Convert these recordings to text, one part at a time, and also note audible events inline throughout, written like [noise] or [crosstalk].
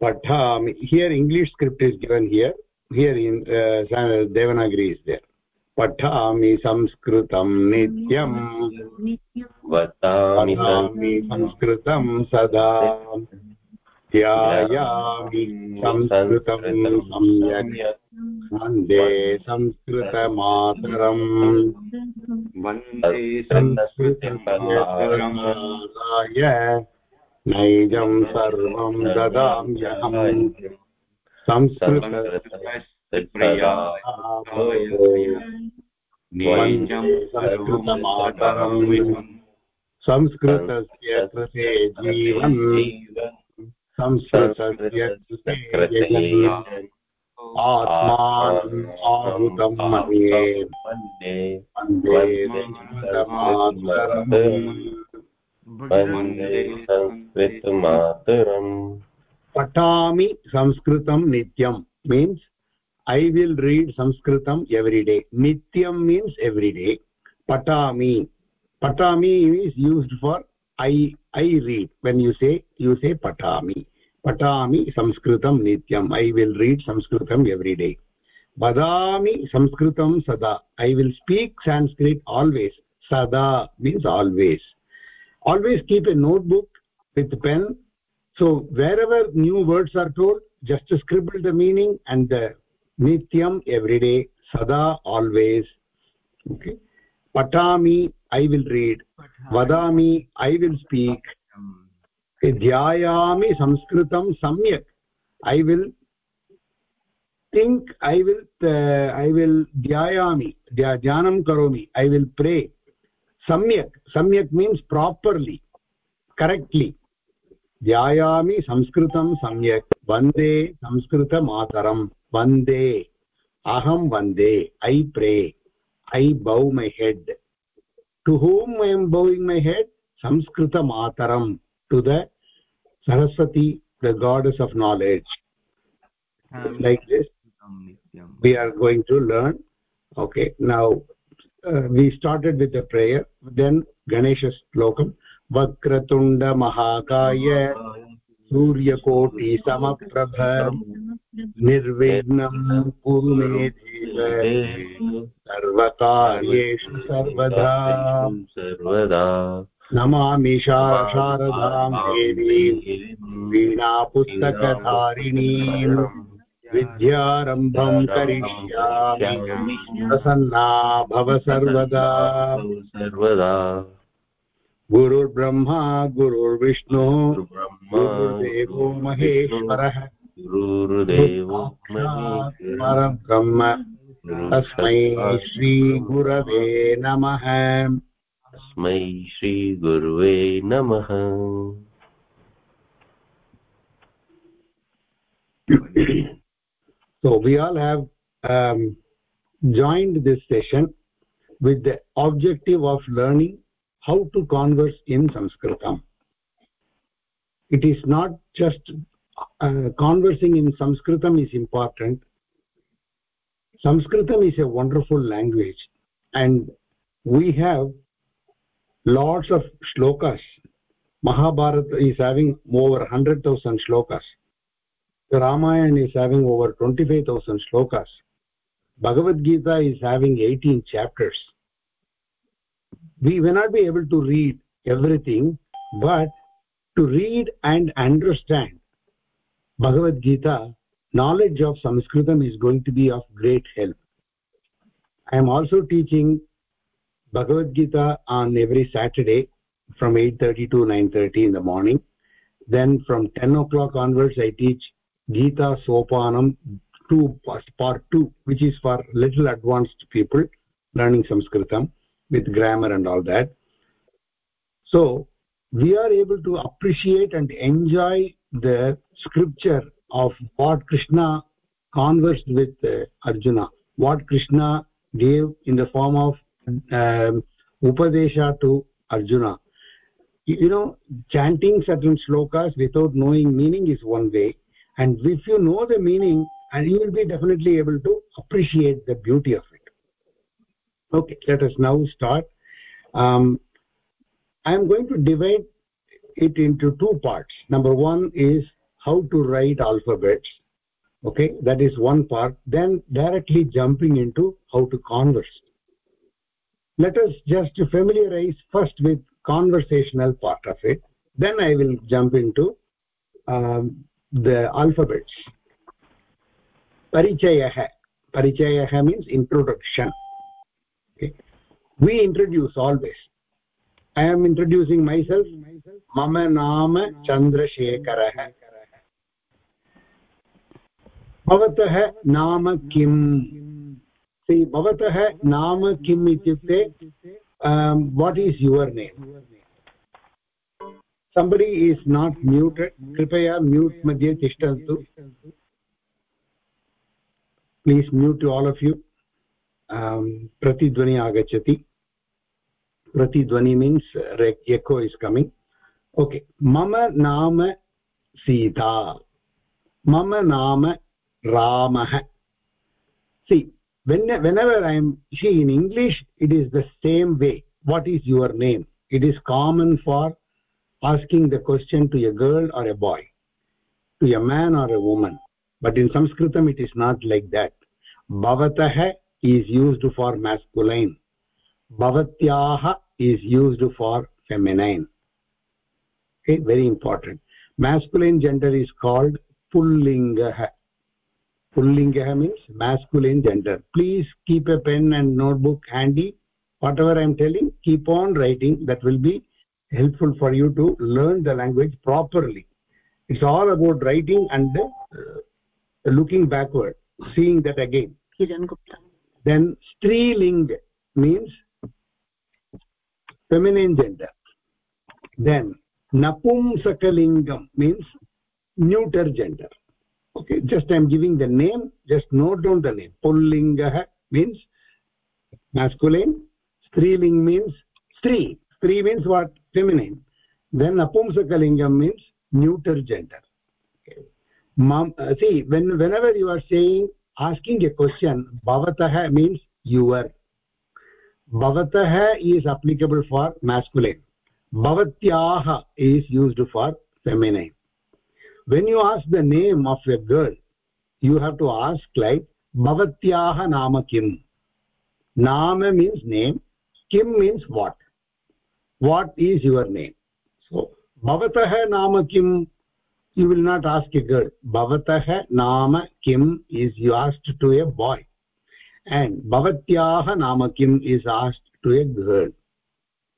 patami here english script is given here here in uh, devanagari is there पठामि संस्कृतं नित्यम् वदामि संस्कृतं सदा ध्यायामि संस्कृतं सम्यक् वंदे संस्कृतमातरम्। वंदे संस्कृतमातरमादाय नैजं सर्वं ददाम्यहम् संस्कृतमातरम् संस्कृतस्य कृते जीवन्। संस्कृतस्य कृते मातरम् पठामि संस्कृतं नित्यं मीन्स् ऐ विल् रीड् संस्कृतम् एव्रिडे नित्यं मीन्स् एव्रिडे पठामि। पठामि is used for I I read when you say you say पठामि. पठामि संस्कृतं नित्यम्। ऐ विल् रीड् संस्कृतम् एव्रिडे वदामि संस्कृतं सदा। I will speak Sanskrit always सदा means always always keep a notebook with pen so wherever new words are told just scribble the meaning and the नित्यम् एव्रिडे सदा आल्वेस् पठामि I will read वदामि I will speak sanskritam samyak i will think i will uh, i will dhyayami dhyanam karomi i will pray samyak samyak means properly correctly ध्यायामि संस्कृतं सम्यक् वंदे संस्कृतमातरम् vande aham vande i pray i bow my head to whom i am bowing my head samskrita to the saraswati the goddess of knowledge like this we are going to learn okay now uh, we started with the prayer then ganesha slokam vakratunda mahakaya सूर्यकोटि समप्रभ निर्विघ्नं कुरु मे देव सर्वकार्येषु सर्वदा सर्वदा नमामि शारदां देवीं वीणापुस्तकधारिणीं विद्यारम्भं करिष्यामि। प्रसन्ना भव सर्वदा। सर्वदा। गुरुर्ब्रह्मा गुरुर्विष्णु गुरुर्देवो महेश्वरः। गुरुर्देवो परब्रह्म तस्मै श्रीगुरवे नमः। तस्मै श्रीगुरुवे नमः so we all have um, joined this session with the objective of learning how to converse in sanskritam it is not just uh, conversing in sanskritam is important sanskritam is a wonderful language and we have lots of shlokas. Mahabharata is having over 100000 shlokas. The ramayana is having over 25000 shlokas. Bhagavad gita is having 18 chapters. We will not be able to read everything but to read and understand bhagavad gita knowledge of sanskritam is going to be of great help. I am also teaching bhagavad gita on every saturday from 8:30 to 9:30 in the morning. Then from 10 o'clock onwards i teach gita sopanam 2 part 2 which is for little advanced people learning sanskritam with grammar and all that. So we are able to appreciate and enjoy the scripture of what krishna conversed with uh, arjuna. What krishna gave in the form of upadesha to arjuna. You know chanting certain shlokas without knowing meaning is one way. And if you know the meaning and you will be definitely able to appreciate the beauty of it. Okay let us now start. Um, i am going to divide it into two parts. Number one is how to write alphabets. Okay that is one part. Then directly jumping into how to converse let us just familiarize first with conversational part of it then i will jump into um, the alphabets parichayah parichayah means introduction okay we introduce always i am introducing myself mama naam chandrasekharah भवतः नाम किम् भवतः नाम किम् इत्युक्ते what is your name somebody is not muted. कृपया mute मध्ये तिष्ठन्तु. Please mute all of you. प्रतिध्वनि आगच्छति. प्रतिध्वनि means echo is coming. Okay. मम नाम सीता. मम नाम ramah see when whenever i am see in english it is the same way. What is your name? It is common for asking the question to a girl or a boy to a man or a woman. But in sanskritam it is not like that. Bhavatah is used for masculine. Bhavatyah is used for feminine. Okay very important. Masculine gender is called pullingah pullingah means masculine gender. Please keep a pen and notebook handy. Whatever i am telling keep on writing. That will be helpful for you to learn the language properly. It's all about writing and uh, looking backward seeing that again. Kiran gupta. Then striling means feminine gender. Then napumsakalingam means neuter gender okay just i'm giving the name just note down the name pullingah means masculine striling means stri stri means what feminine then apumsakalingam means neuter gender okay. Mom, uh, see when whenever you are saying asking a question bhavatah means your bhavatah is applicable for masculine bhavatyah is used for feminine when you ask the name of a girl you have to ask like bhavatyah nama kim. Nama means name kim means what? What is your name? So bhavatah nama kim you will not ask a girl. Bhavatah nama kim is you asked to a boy. And bhavatyah nama kim is asked to a girl.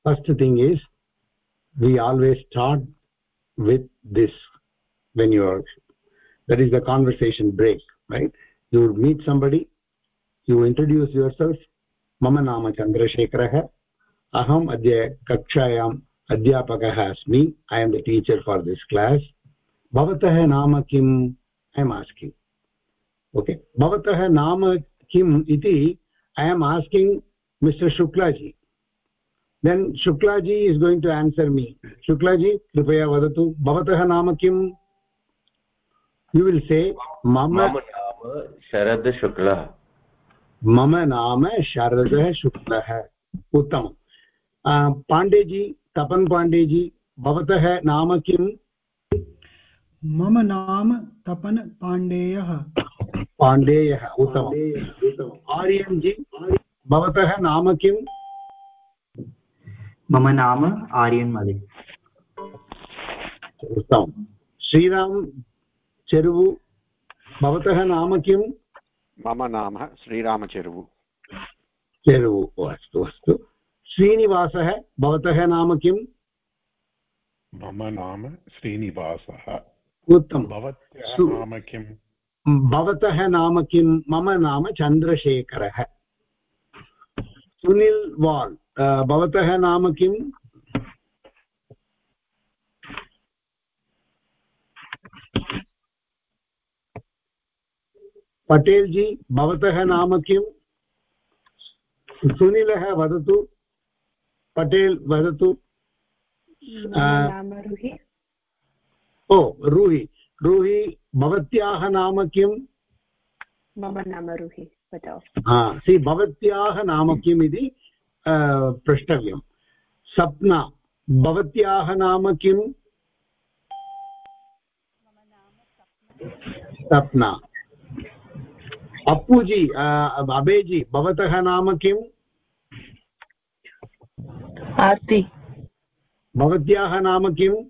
First thing is we always start with this when you are that is the conversation break right you meet somebody you introduce yourself mama nama chandrasekharah aham adya kakshayam adhyapakah asmi i am the teacher for this class bhavatah nama kim i am asking okay bhavatah nama kim iti i am asking mr shuklaji then shuklaji is going to answer me shuklaji kripaya vadatu bhavatah nama kim you will say mama mama nama sharad shukla. Mama nama sharad shukla उत्तमं पाण्डेजी तपन् पाण्डेजी भवतः नाम किम् मम नाम तपन पाण्डेयः पाण्डेयः उत्तमम् आर्यन् जी भवतः नाम किम् मम नाम आर्यन् मलिक् उत्तमं श्रीराम चेरुवु भवतः नाम किम्? मम नाम श्रीरामचेरुवु। चेरुवु अस्तु अस्तु। श्रीनिवासः भवतः नाम किम्? मम नाम श्रीनिवासः। उत्तमं भवत्याः नाम किम्? भवतः नाम किं मम नाम चन्द्रशेखरः। सुनील् वाल् भवतः नाम किम्? पटेल् जी भवतः नाम किम्? सुनीलः वदतु। पटेल् वदतु। ओ रूहि। रूहि भवत्याः नाम किम्? मम नाम रुहि हा सि भवत्याः नाम किम् इति प्रष्टव्यं सप्ना भवत्याः नाम किम्? सप्ना। अप्पुजी अबेजी भवतः नाम किम् आर्ति भवत्याः नाम किम्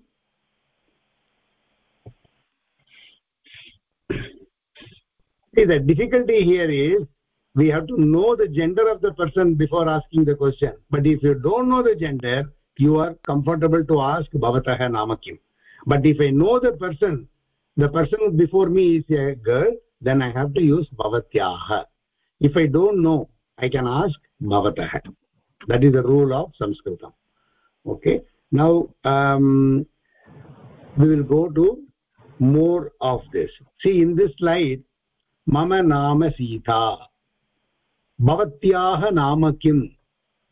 see the difficulty here is we have to know the gender of the person before asking the question but if you don't know the gender you are comfortable to ask bhavatah nama kim but if i know the person the person before me is a girl then i have to use bhavatyah. If i don't know i can ask bhavatah that is the rule of sanskritam. Okay? Now um, we will go to more of this. See in this slide mama nama sita bhavatyah nama kim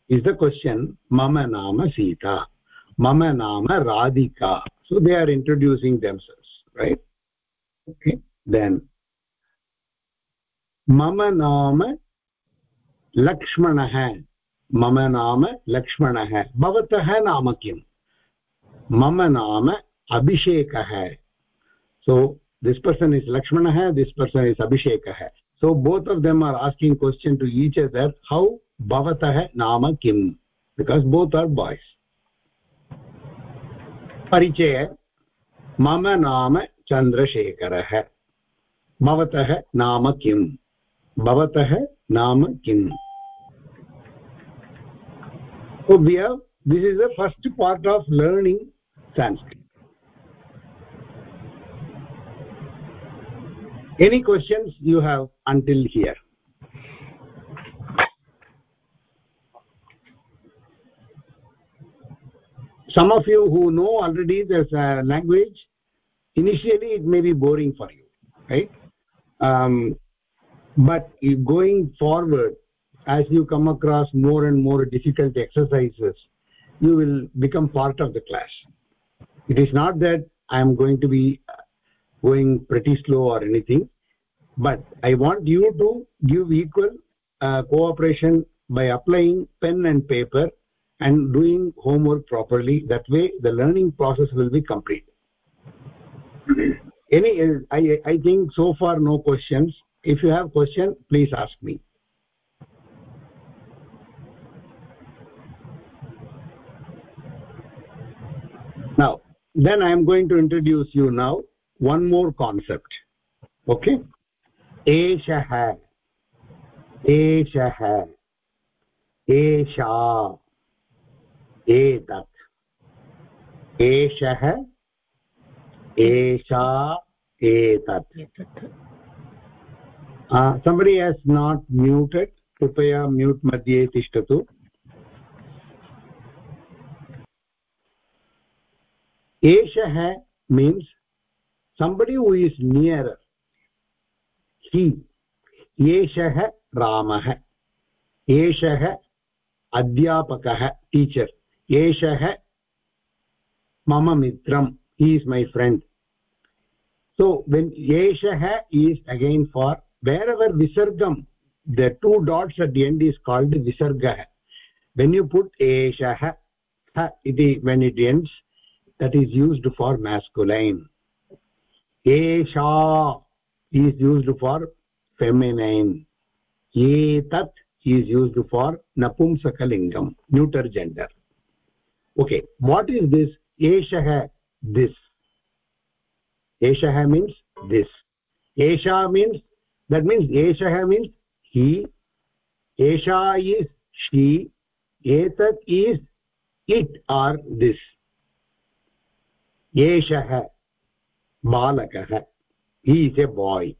is the question mama nama sita mama nama radhika. So they are introducing themselves right? Okay? Then मम नाम लक्ष्मणः। मम नाम लक्ष्मणः। भवतः नाम किम्? मम नाम अभिषेकः। सो दिस् पर्सन् इस् लक्ष्मणः this person is अभिषेकः। So both of them are asking question to each other how भवतः नाम किम्? बिकास् बोत् आर् बाय्स् परिचय, मम नाम चन्द्रशेखरः भवतः नाम किम्? भवतः नाम किम् so we have this is the first part of learning sanskrit any until here some of you who know already this uh, language initially it may be boring for you right um, but going forward as you come across more and more difficult exercises you will become part of the class. It is not that i am going to be going pretty slow or anything but i want you to give equal uh, cooperation by applying pen and paper and doing homework properly. That way the learning process will be complete. [clears throat] Any i i think so far no questions if you have question please ask me now then i am going to introduce you now one more concept okay एषः एषः एषा एतत् एषः एषा एतत् Somebody has not muted कृपया mute मध्ये तिष्ठतु एषः means somebody who is nearer he एषः रामः एषः अध्यापकः टीचर् एषः मम मित्रं he is my friend so when eshah is again for wherever visargam the two dots at the end is called visarga when you put eshah ha iti when it ends that is used for masculine esha is used for feminine etat is used for napumsakalingam neuter gender okay what is this eshah this eshah means this esha means that means eshah means he esha is she etat is it or this eshah balakah he is a boy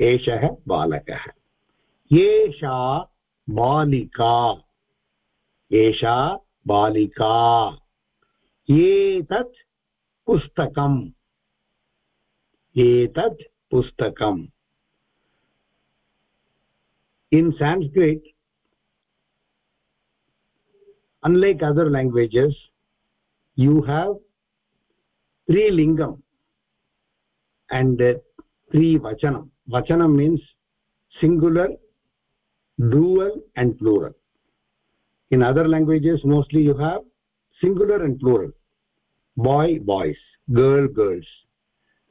एषः बालकः एषा बालिका एषा बालिका एतत् पुस्तकम् एतत् पुस्तकम् in sanskrit unlike other languages you have three lingam and uh, three vachanam vachanam means singular dual and plural. In other languages mostly you have singular and plural. Boy boys girl girls.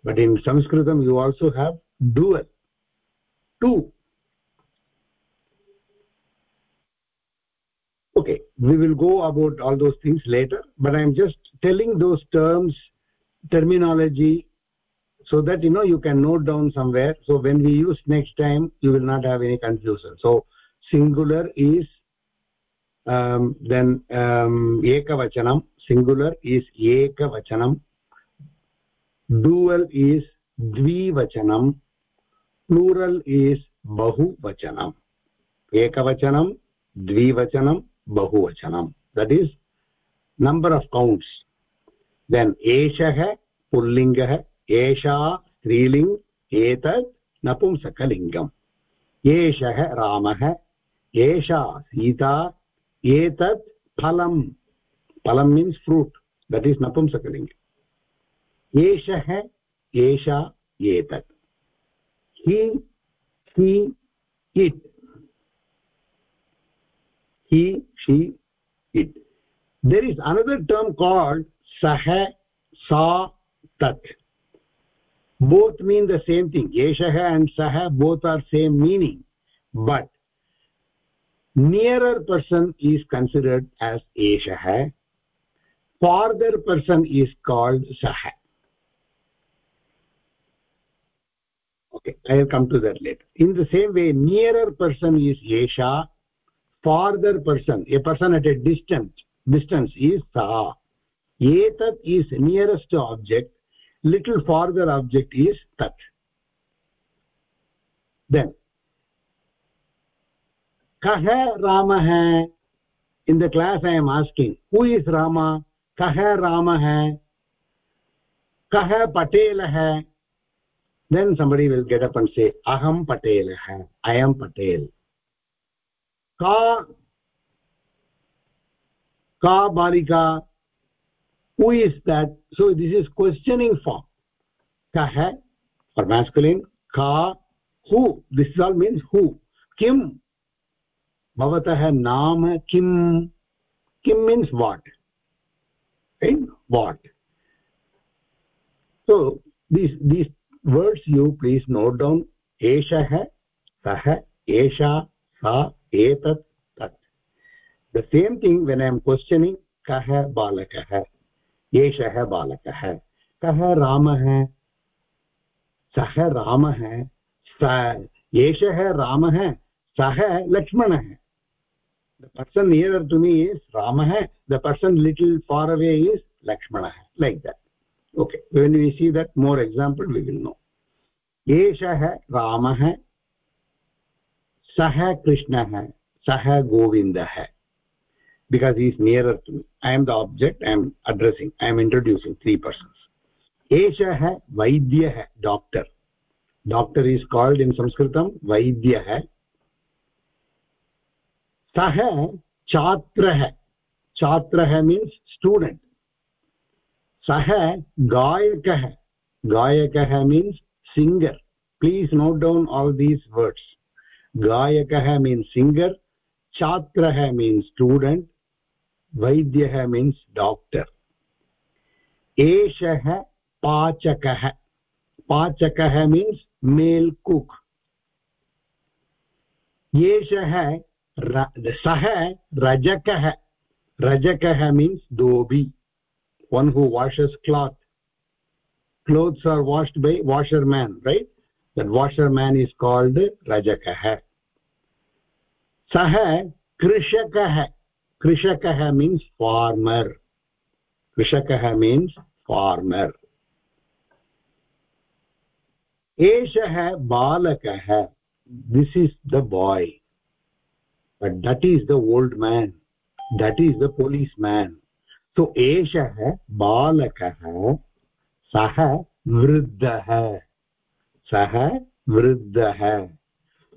But in sanskritam you also have dual. Two okay we will go about all those things later but i am just telling those terms terminology so that you know you can note down somewhere. So when we use next time you will not have any confusion. So singular is um, then um, ekavachanam. Singular is ekavachanam. Dual is dvivachanam. Plural is bahuvachanam. Ekavachanam dvivachanam bahuvachanam that is, number of counts. Then eshah pullingah esha स्त्रीलिङ्ग् एतत् नपुंसकलिङ्गम्. एषः रामः, एषा सीता एतत् फलं फलं means fruit that is नपुंसकलिङ्ग. एषः, एषा एतत् हि हि it he she it there is another term called sah sa tat both mean the same thing yeshah and sah both are same meaning but nearer person is considered as eshah farther person is called sah okay i will come to that later in the same way nearer person is esha farther person a person at a distance distance is sa etat is nearest object little farther object is tat then kah ramah in the class i am asking who is rama kah ramah kah patelah then somebody will get up and say aham patelah i am patel का का बालिका who is that so this is questioning form का है? और masculine का who this is all means who किम? भवतः नाम किम। किम means what in what so this this words you please note down एष है सह एषा, सा एतत् तत्। The same thing when I am questioning कः बालकः? एषः बालकः। कः रामः? सः रामः? स एषः रामः? सः लक्ष्मणः। The person near to me is रामः। The person little far away is लक्ष्मणः। Like that okay when you see that more example will know एषः रामः सः कृष्णः, सह Govind because he is nearer to me I am the object I am addressing I am introducing three persons एषः वैद्यः doctor doctor is called छात्र संस्कृतं वैद्यः सः छात्रः छात्रः मीन्स् स्टूडेण्ट् सः गायकः गायकः means singer please note down all these words गायकः मीन्स् सिङ्गर् छात्रः मीन्स् स्टूडेण्ट् वैद्यः मीन्स् डाक्टर् एषः पाचकः पाचकः मीन्स् मेल् कुक् एषः सः रजकः रजकः means dhobi one who washes cloth clothes are washed by washerman right that washerman is called rajakah sah krishakah krishakah means farmer krishakah means farmer eshah balakah this is the boy but that is the old man that is the policeman so eshah balakah sah वृद्धः सः वृद्धः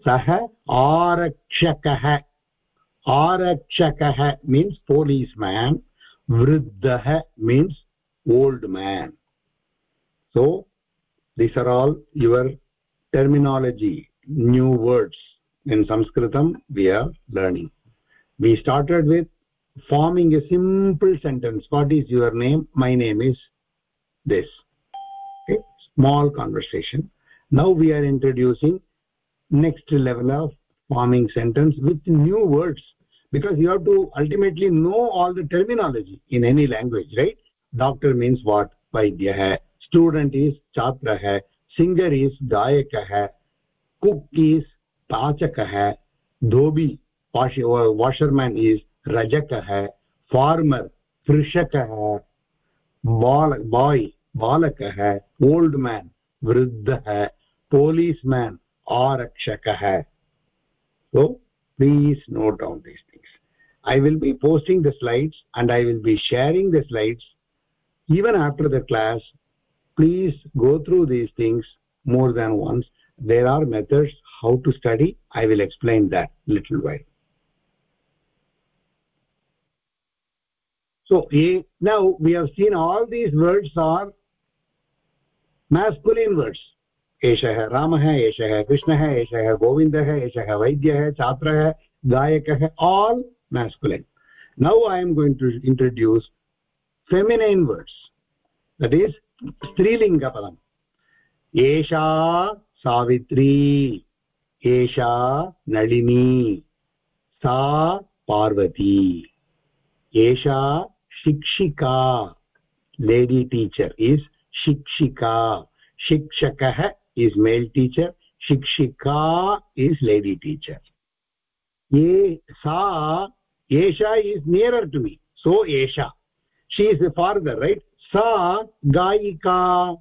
सः आरक्षक। आरक्षकः means police men वृद्धः means old man so this are all your terminology new words in संस्कृतं we are learning we started with forming a simple sentence. What is your name? My name is this. Small conversation. Now we are introducing next level of forming sentence with new words because you have to ultimately know all the terminology in any language right doctor means what vaidyah student is chhatrah singer is gayakah cook is pachakah dhobi washerman is rajakah farmer कृषकः बाल boy बालकः old man वृद्धः policeman arakshakah so please note down these things. I will be posting the slides and i will be sharing the slides. Even after the class please go through these things more than once. There are methods how to study. I will explain that little while. So now we have seen all these words are masculine words. एषः रामः है कृष्णः है गोविन्दः है वैद्यः, छात्रः, गायकः all masculine now I am going to introduce words that that is स्त्रीलिङ्गपदम् एषा सावित्री एषा नळिनी सा पार्वती एषा शिक्षिका लेडी टीचर् इस् शिक्षिका शिक्षकः is male teacher shikshika is lady teacher. Ye sa esha is nearer to me so esha she is farther right? Sa gaika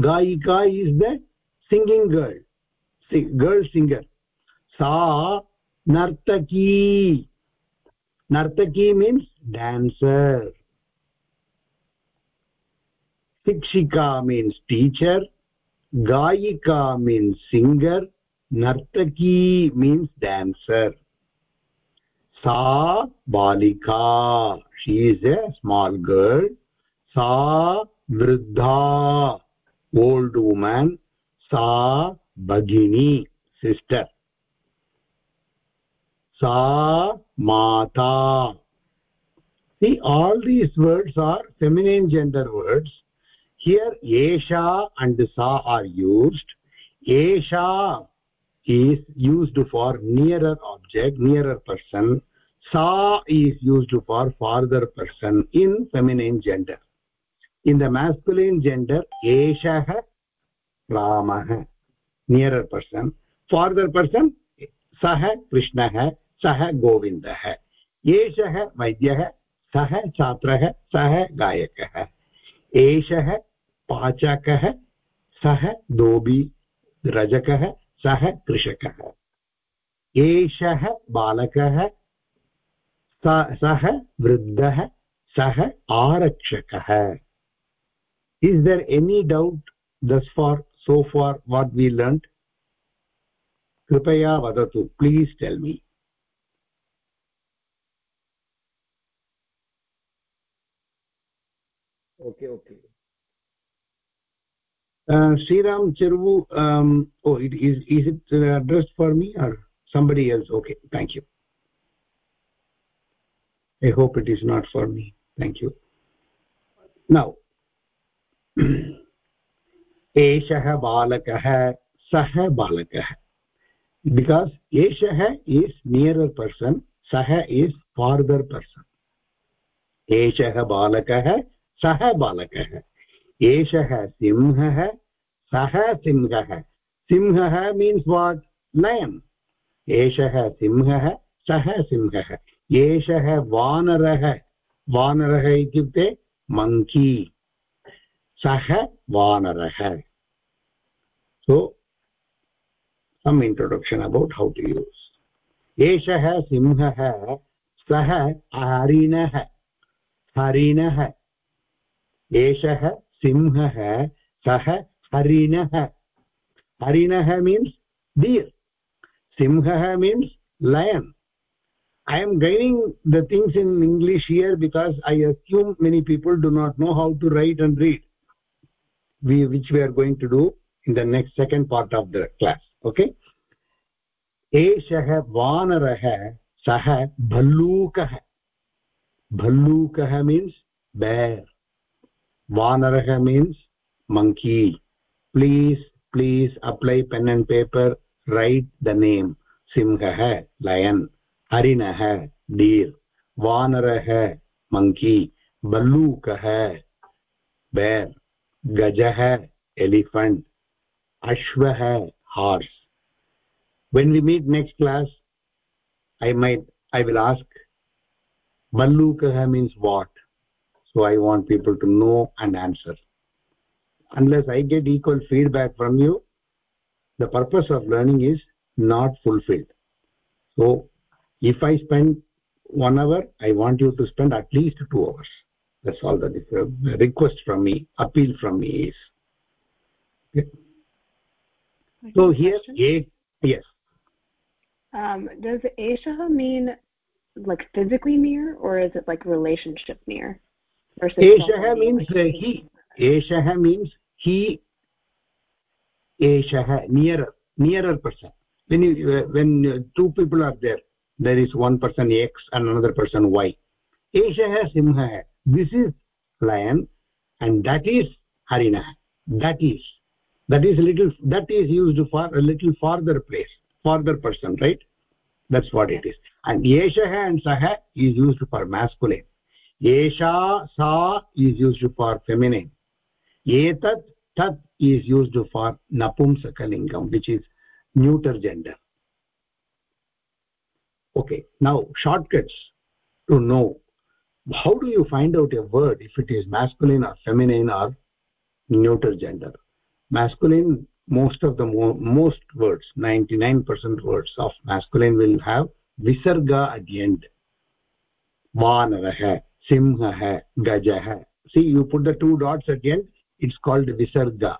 gaika is the singing girl Sing, girl singer. Sa nartaki. Nartaki means dancer. Shikshika means teacher gayika means singer nartaki means dancer. Sa balika she is a small girl. Sa vruddha old woman. Sa bagini sister. Sa mata. See all these words are feminine gender words here esha and sa are used esha is used for nearer object nearer person sa is used for farther person in feminine gender in the masculine gender eshah ramah nearer person farther person sah krishnah sah govindah एषः वैद्यः सः छात्रः सः गायकः एषः पाचकः सः दोबी रजकः सः कृषकः। एषः बालकः सः वृद्धः सः आरक्षकः। Is there any doubt thus far so far what we learned कृपया वदतु please tell me okay okay Shriram Chiravu oh it is is it address for me or somebody else okay thank you I hope it is not for me thank you now एषः बालकः सः बालकः because एषः is nearer person सः is farther person एषः बालकः सः बालकः एषः सिंहः, सः सिंहः। सिंहः मीन्स् वाट् लयन् एषः सिंहः, सः सिंहः। एषः वानरः। वानरः इत्युक्ते मङ्की सः वानरः। So some introduction about how to use एषः सिंहः, सः हरिणः। हरिणः। एषः सिंहः सः हरिणः। हरिणः मीन्स् डियर् सिंहः means lion I am gaining the things in English here because I assume many people do not know how to write and read we which we are going to do in the next second part of the class okay एषः वानरः सः भल्लूकः। भल्लूकः means bear vanarah means monkey please please apply pen and paper write the name simhah lion harinah deer vanarah monkey ballukah bear gajah elephant ashvah horse when we meet next class i might i will ask ballukah means what so i want people to know and answer. Unless i get equal feedback from you the purpose of learning is not fulfilled. So if i spend one hour i want you to spend at least two hours. That's all that is the request from me appeal from me is. Okay. so here a yes. Um, does Aishah mean like physically near or is it like relationship near Aishah means he. Aishah means he. Aishah nearer nearer person. When you uh, when uh, two people are there there is one person x and another person y. Aishah simha this is lion and that is harina. That is that is little that is used for a little farther place farther person right? That's what it is. And yeshah and sah is used for masculine yesha sa is used for feminine. Etat tat is used for napumsakalingam which is neuter gender. Okay now shortcuts to know. How do you find out a word if it is masculine or feminine or neuter gender? Masculine most of the mo most words 99% words of masculine will have visarga at the end. Vanarah simhah gajah see you put the two dots end it's called visarga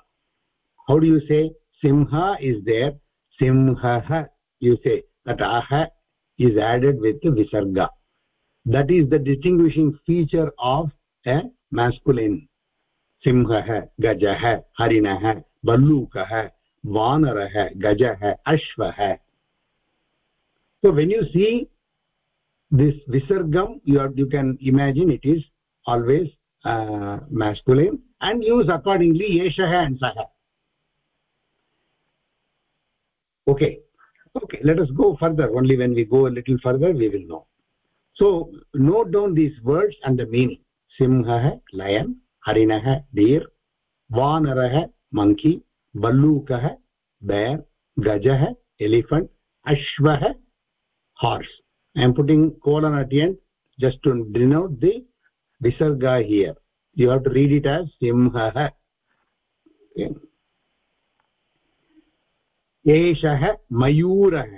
how do you say simha is there simhah you say that aha is added with visarga that is the distinguishing feature of a masculine सिंहः गजः हरिणः भल्लूकः वानरः गजः अश्वः so when you see this visargam you, you can imagine it is always uh, masculine and use accordingly yeshah and saha okay. Okay let us go further. Only when we go a little further we will know. So note down these words and the meaning. Simhah lion harinah deer vanarah monkey ballukah bear gajah elephant ashvah horse i am putting colon at the end just to denote the visarga here you have to read it as simhah okay. एषः मयूरः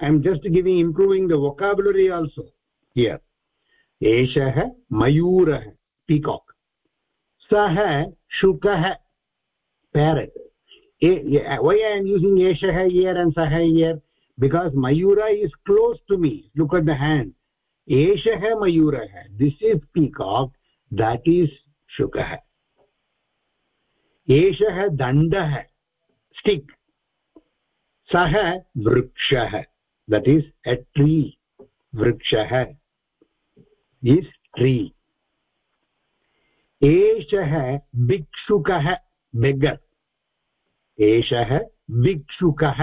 i am just giving improving the vocabulary also here एषः मयूरः peacock सः शुकः parrot why i am using eshah here and sah here Because mayura is close to me look at the hand eshah mayurah this is peacock that is shukah eshah dandah stick sah vrikshah that is a tree vrikshah is tree एषः भिक्षुकः beggar एषः भिक्षुकः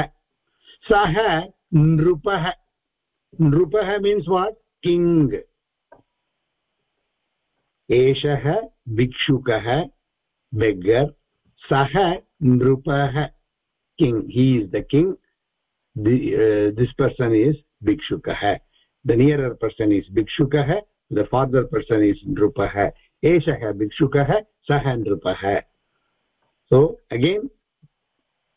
सः नृपः। नृपः means what king एषः भिक्षुकः beggar सः नृपः। King is the king this person is भिक्षुकः। The nearer person is भिक्षुकः द फादर् पर्सन् इस् नृपः। एषः भिक्षुकः सः नृपः। So, again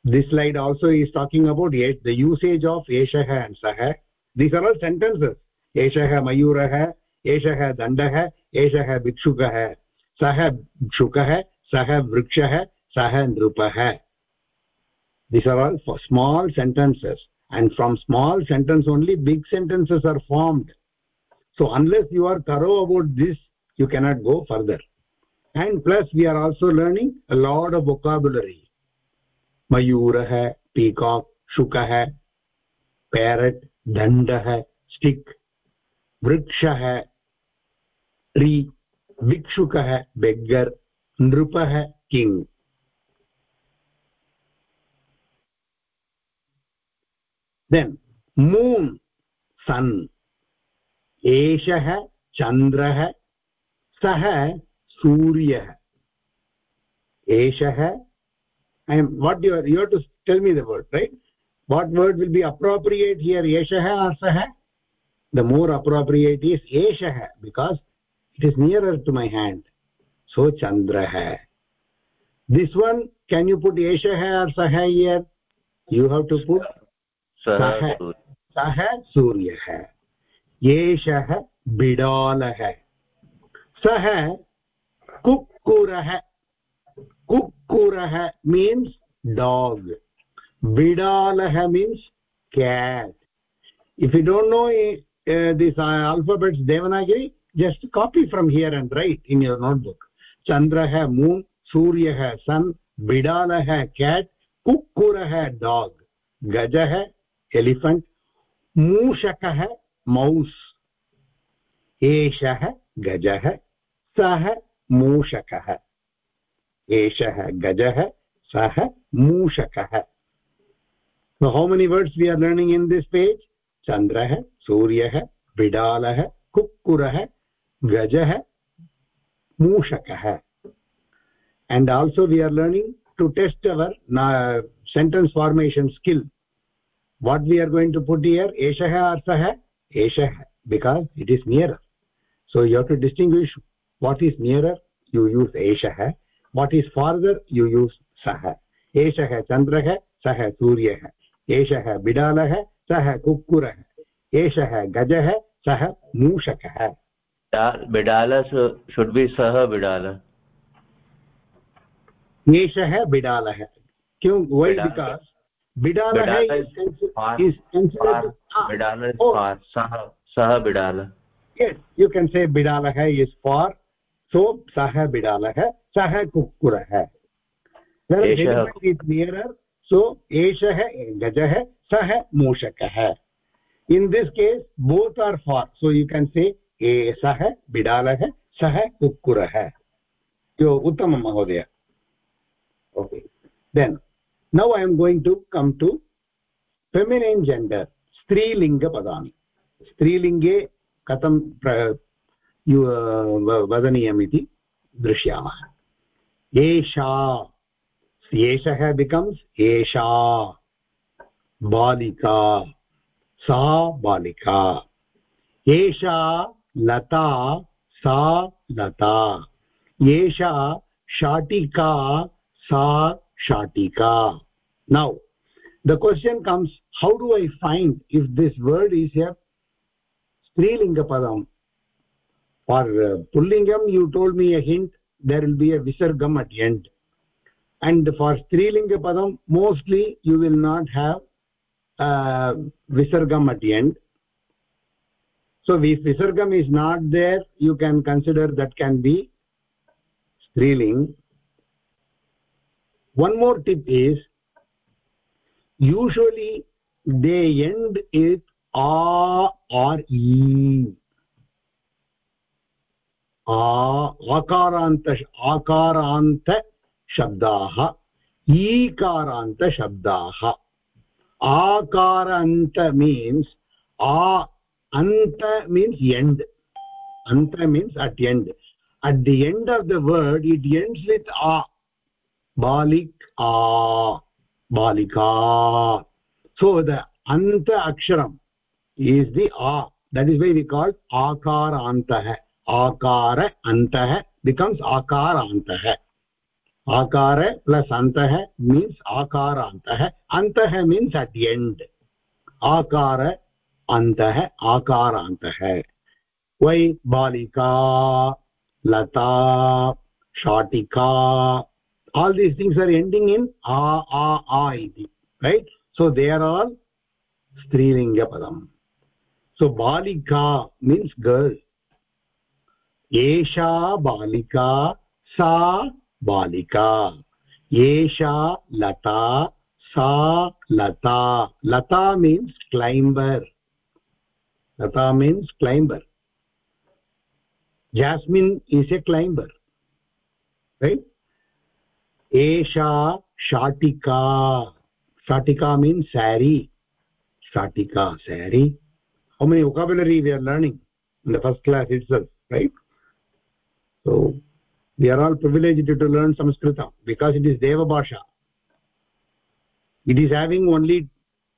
this slide also is talking about the usage of eshah and sah these are all sentences. Eshah mayurah eshah dandah eshah bhikshukah sah bhikshukah sah vrikshah sah nrupah these are all small sentences. And from small sentence only big sentences are formed. So unless you are thorough about this you cannot go further. And plus we are also learning a lot of vocabulary मयूर मयूरः peacock, शुकः, parrot, दण्डः, stick, वृक्षः tree भिक्षुकः, beggar, नृपः king then moon sun एषः, चन्द्रः, सः, सूर्यः। एषः i am what you are you have to tell me the word right what word will be appropriate here eshah or sah the more appropriate is eshah because it is nearer to my hand so chandrah this one can you put eshah or sah here you have to put सः सः सूर्यः एषः बिडालः सः कुक्कुरः कुक्कुरः means dog बिडालः means cat if you don't know this alphabets Devanagari just copy from here and write in your notebook चन्द्रः moon सूर्यः सन् बिडालः केट् कुक्कुरः डाग् गजः एलिफण्ट् मूषकः मौस् एषः गजः सः मूषकः एषः गजः, सः मूषकः। How many words we are learning in this page चन्द्रः सूर्यः, बिडालः, कुक्कुरः, गजः, मूषकः। And also we are learning to test our sentence formation skill what we are going to put here एषः अर्थः एषः because it is nearer so you have to distinguish what is nearer you use एषः what is farther you use sah एषः चन्द्रः सः सूर्यः एषः बिडालः सः कुक्कुरः एषः गजः सः मूषकः बिडाल शुड् बि सः बिडाल एषः बिडालः क्यों वै बिकास् बिडालः सः बिडाल yes you can say bidalah is for so sah bidalah सः कुक्कुरः। नियरर् सो एषः गजः सः मूषकः। In this case both are far so you can say सः बिडालः सः कुक्कुरः। उत्तमं महोदय। Okay then now I am going to come to feminine gender स्त्रीलिङ्गपदानि। स्त्रीलिङ्गे कथं वदनीयमिति दृश्यामः एषा एषः बिकम्स् एषा बालिका सा बालिका एषा लता सा लता एषा शाटिका सा शाटिका now question comes how do i find if this word is a strilinga padam for uh, pullingam you told me a hint there will be a visargam at the end. And for strilinga padam mostly you will not have uh, visargam at the end. So if visargam is not there you can consider that can be striling. One more tip is usually they end with a or e आकारान्त आकारान्तशब्दाः ईकारान्तशब्दाः आकारान्त means आ, अन्त means end अन्त means at end at the end of the word it ends with आ। बालिक्, आ। बालिका। सो द अन्त अक्षरम् इस् दि आ. दट् इस् वै रिकाल्ड् आकारान्तः। आकार अंत बिकम्स आकारांत आकार प्लस अंत मीन्स आकारांत अंत। मीन्स अट एंड आकार अंत आकारांत वै बालिका, लता, शाटिका all these things are ending in आ आ आ इति right so they are all स्त्रीलिङ्गपदम् so बालिका मीन्स गर्ल एषा बालिका सा बालिका। एषा लता सा लता। लता means climber Lata means climber jasmine is a climber एषा शाटिका। शाटिका मीन्स् सारी शाटिका sari how many vocabulary we are learning in the first class it's right so we are all privileged to learn sanskritam because it is deva bhasha. It is having only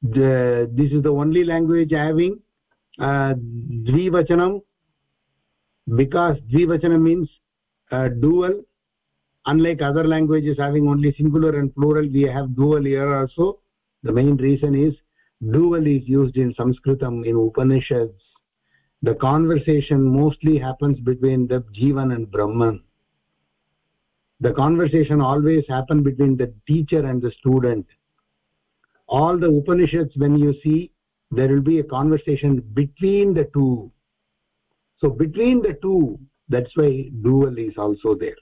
the, this is the only language having uh, dvivachanam because dvivachanam means uh, dual. Unlike other languages having only singular and plural we have dual here also. The main reason is dual is used in sanskritam in upanishads the conversation mostly happens between the jivan and brahman. The conversation always happen between the teacher and the student. All the upanishads when you see there will be a conversation between the two. So between the two that's why dual is also there.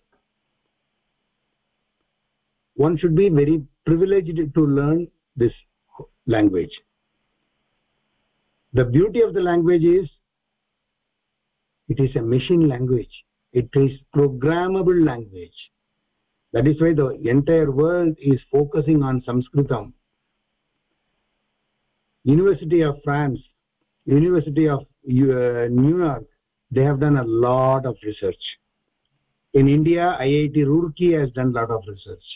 One should be very privileged to learn this language. The beauty of the language is it is a machine language. It is programmable language. That is why the entire world is focusing on sanskritam. University of france university of uh, new york they have done a lot of research. In india iit roorkee has done a lot of research.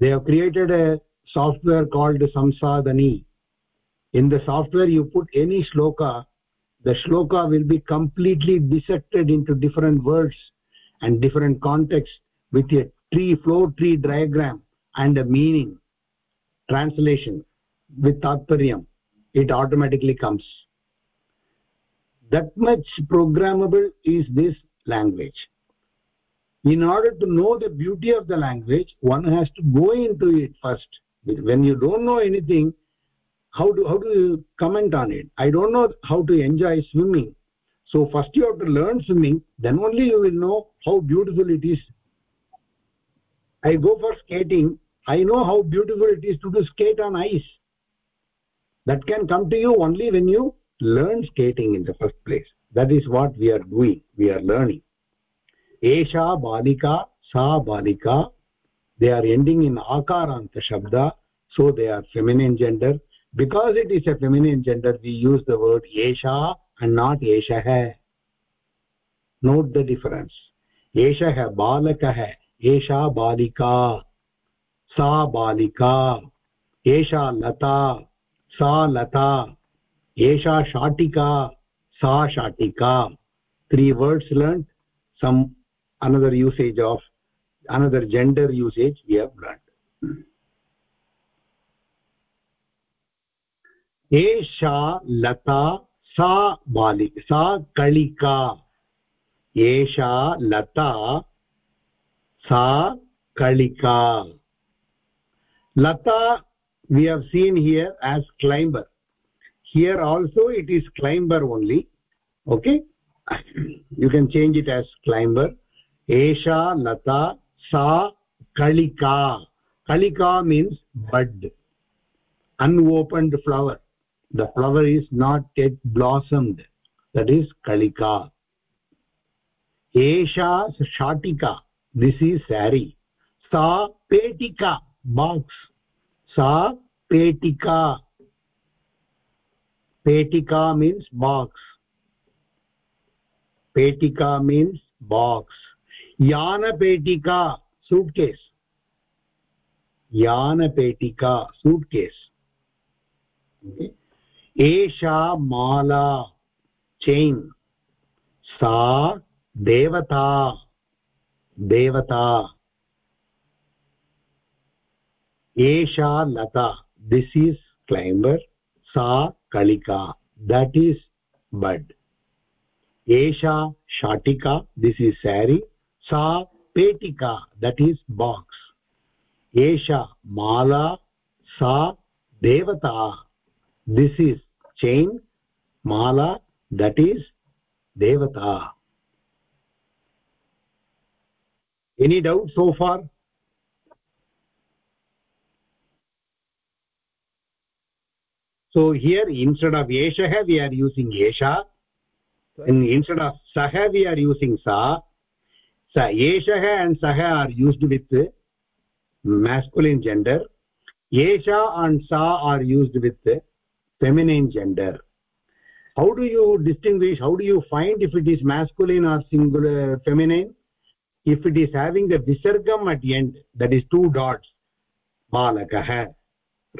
They have created a software called samsadani in the software you put any shloka the shloka will be completely dissected into different words and different contexts with a tree flow tree diagram and a meaning translation with tatparyam it automatically comes. That much programmable is this language. In order to know the beauty of the language one has to go into it first. When you don't know anything how do how do you comment on it? I don't know how to enjoy swimming. So first you have to learn swimming then only you will know how beautiful it is. I go for skating. I know how beautiful it is to do skate on ice. That can come to you only when you learn skating in the first place. That is what we are doing. We are learning. Esha balika sa balika they are ending in akaranta shabda so they are feminine gender because it is a feminine gender we use the word esha and not eshah note the difference eshah balakah esha balika sa balika esha lata सा लता एषा शाटिका सा शाटिका three words learned some another usage of another gender usage we have learned एषा लता सा बालिका सा कलिका एषा लता सा कलिका लता we have seen here as climber here also it is climber only okay you can change it as climber esha lata sa kalika kalika means bud unopened flower the flower is not yet blossomed that is kalika esha shatika this is sari sa petika box सा पेटिका पेटिका means box petika means box yana petika suitcase yana petika suitcase okay एषा माला। चैन्। सा देवता। देवता। एषा लता। This is clamber सा कलिका। That is बड् एषा शाटिका। दिस् इस् सारी सा पेटिका। दट् इस् बाक्स् एषा माला। सा देवता। This is chain mala that is devata. Any doubt so far? So here instead of eshah we are using esha and instead of saha we are using sa. Sa eshah and saha are used with masculine gender. Esha and sa are used with feminine gender. How do you distinguish how do you find if it is masculine or singular uh, feminine? If it is having the visargam at the end that is two dots balakah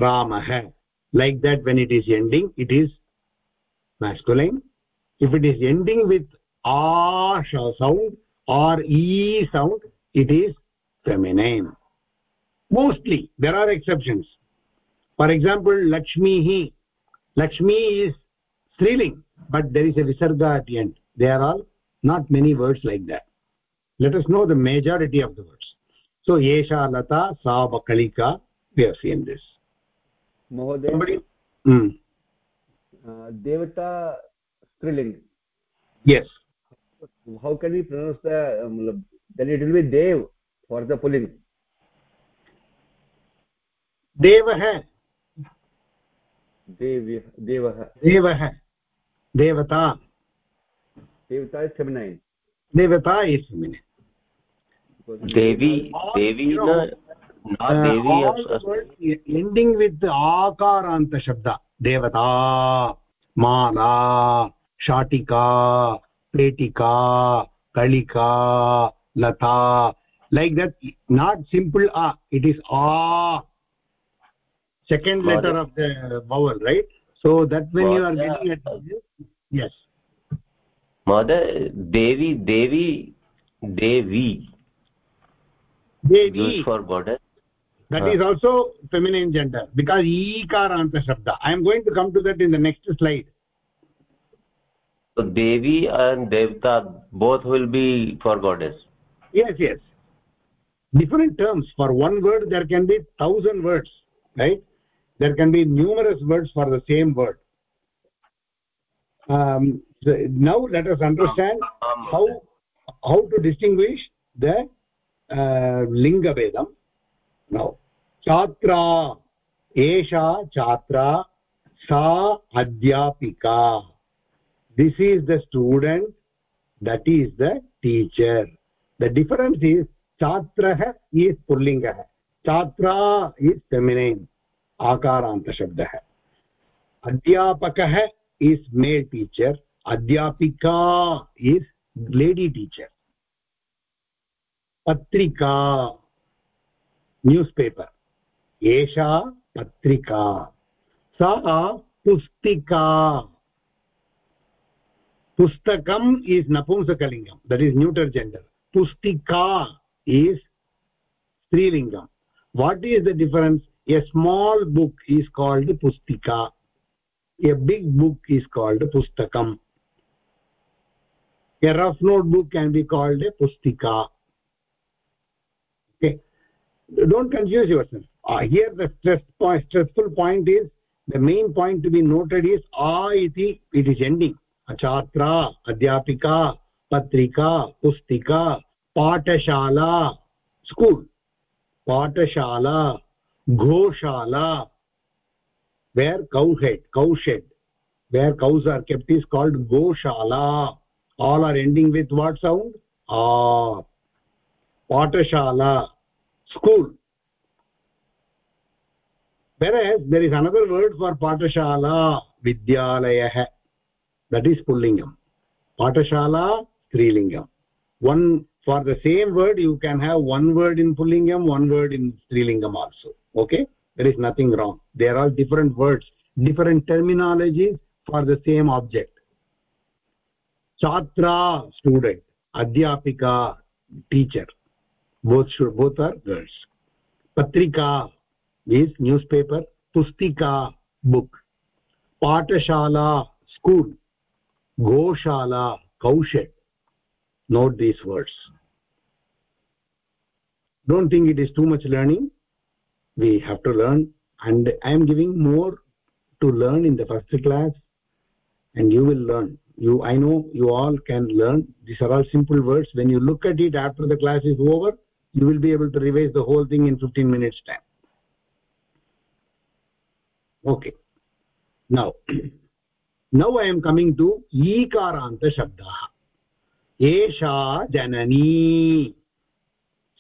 ramah like that when it is ending it is masculine. If it is ending with a uh, sound or e sound it is feminine. Mostly there are exceptions. For example lakshmi lakshmi is striling but there is a visarga at the end. There are not many words like that. Let us know the majority of the words. So yesha lata sa bakalika we have seen this. Mohoday somebody? Hmm. hmm. Uh, devata striling yes. How can we pronounce the um, then it will be dev for the pulling. Deva hai. देवता। देवता is feminine देवता ending with आकारान्तशब्द देवता माला शाटिका पेटिका कलिका लता। Like that not simple uh it is a second letter of the vowel right? So that when you are getting at yes. Mother devi devi devi. Devi. Used for goddess that Ah. is also feminine gender because ikaranta shabda. I am going to come to that in the next slide. So devi and devta both will be for goddess. Yes yes. Different terms. For one word there can be thousand words right there can be numerous words for the same word. Um, so now let us understand how how to distinguish the uh, linga vedam. Now chatra esha chatra sa adhyapika. This is the student that is the teacher. The difference is chatrah is purlingah chatra is feminine आकारान्तशब्दः। अध्यापकः is male teacher अध्यापिका is lady teacher पत्रिका newspaper एषा पत्रिका, सा पुस्तिका। पुस्तकम् is नपुंसकलिङ्गं दट इज़ न्यूटर् जेण्डर् पुस्तिका is स्त्रीलिङ्गं what is the difference a small book is called pustika a big book is called pustakam a rough notebook can be called a pustika okay don't confuse yourself uh, here the stress point stressful point is the main point to be noted is a iti it is ending chatra adhyapika patrika pustika patashala school patashala goshala where cow head cow shed where cows are kept is called goshala all are ending with what sound ah patashala school whereas there is another word for patashala vidyalayah that is pullingam patashala strilingam one for the same word you can have one word in pullingam one word in strilingam also okay there is nothing wrong they are all different words different terminologies for the same object chatra student adhyapika teacher both should both are girls patrika is newspaper pustika book patashala school goshala cow note these words don't think it is too much learning we have to learn. And i am giving more to learn in the first class and you will learn. You i know you all can learn. These are all simple words. When you look at it after the class is over you will be able to revise the whole thing in 15 minutes time. Okay. Now [clears throat] now i am coming to ekaranta shabda esha janani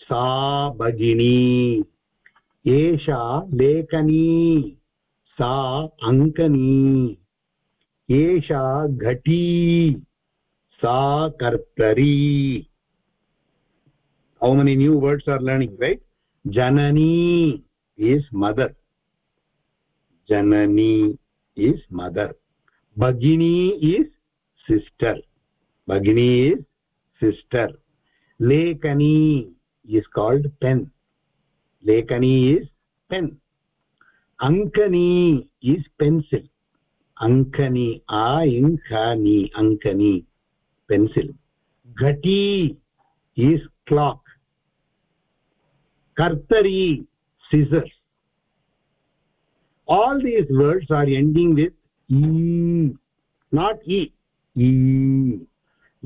sa bagini एषा लेखनी, सा अङ्कनी। एषा घटी, सा कर्तरी। How many new words are learning right Janani is mother जननी is mother भगिनी is sister भगिनी इस् सिस्टर् लेखनी is called pen lekani is pen ankani is pencil ankani a inkani ankani pencil ghati is clock kartari scissors all these words are ending with e not e e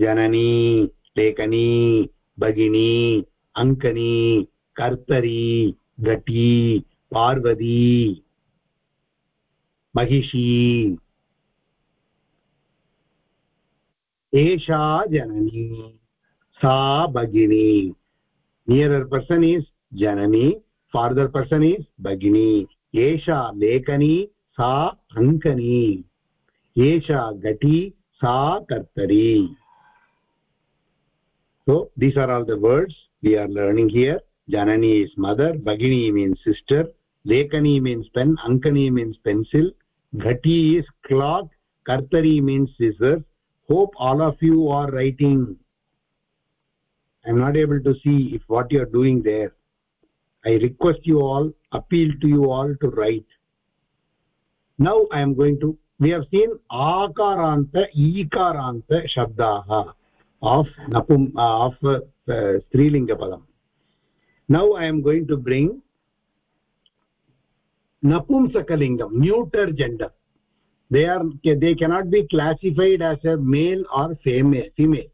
janani lekani bagini ankani kartari gati parvati महिषी एषा जननी सा भगिनी nearer person is जननी farther person is भगिनी एषा लेखनी सा अङ्कनी एषा घटी सा कर्तरी so, these are all the words we are learning here. Janani is mother bhagini means sister lekani means pen ankani means pencil ghati is clock kartari means scissors hope all of you are writing i'm not able to see if what you are doing there i request you all appeal to you all to write now i am going to we have seen akaranta ikaranta shabdaah of napum uh, of uh, strilinga padam now i am going to bring napumsakalingam neuter gender. They are they cannot be classified as a male or female female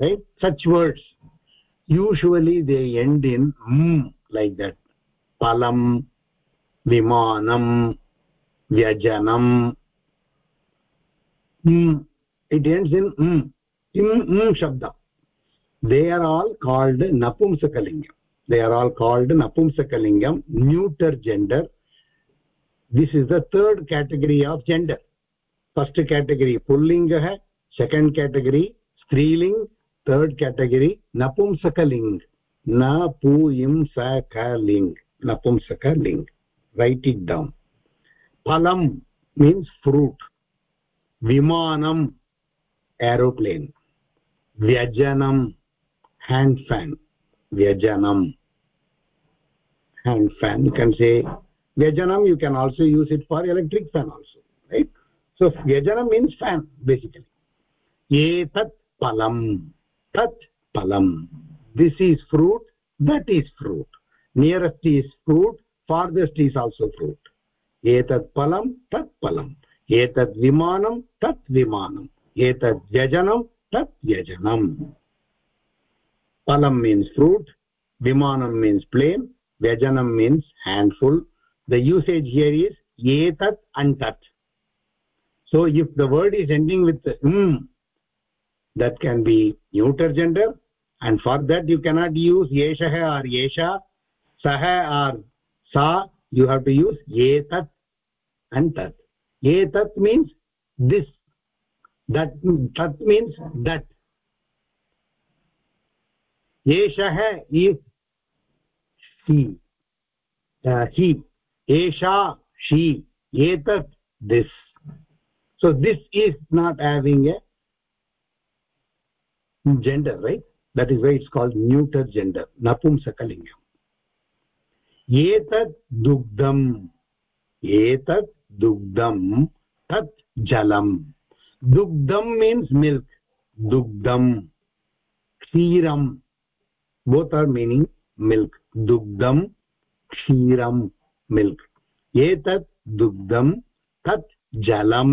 right? Such words. Usually they end in mm like that. Palam vimanam vyajanam. Mm it ends in mm im mm shabda they are all called napumsakalingam they are all called napumsakalingam neuter gender this is the third category of gender first category pullinga hai second category striling third category napumsakaling na pu im sa ka ling napumsakaling write it down phalam means fruit vimanam aeroplane vyajanam hand fan vyajanam hand fan you can say vyajanam you can also use it for electric fan also right so vyajanam means fan basically etat palam tat palam this is fruit that is fruit nearest is fruit farthest is also fruit etat palam tat palam etat vimanam tat vimanam etat vyajanam tat vyajanam palam means fruit vimanam means plane vyajanam means handful. The usage here is etat and tat so if the word is ending with mm that can be neuter gender. And for that you cannot use yeshah or yesha sah or sa. You have to use etat and tat etat means this. That tat means that एषः is he एषा she एतत् this so this is not having a gender right that is why it's called neuter gender नपुंसकलिङ्गम् एतत् दुग्धम् एतत् दुग्धं तत् जलम् दुग्धं मीन्स् मिल्क् दुग्धं क्षीरं both are meaning milk dugdam kshiram milk etat dugdam tat jalam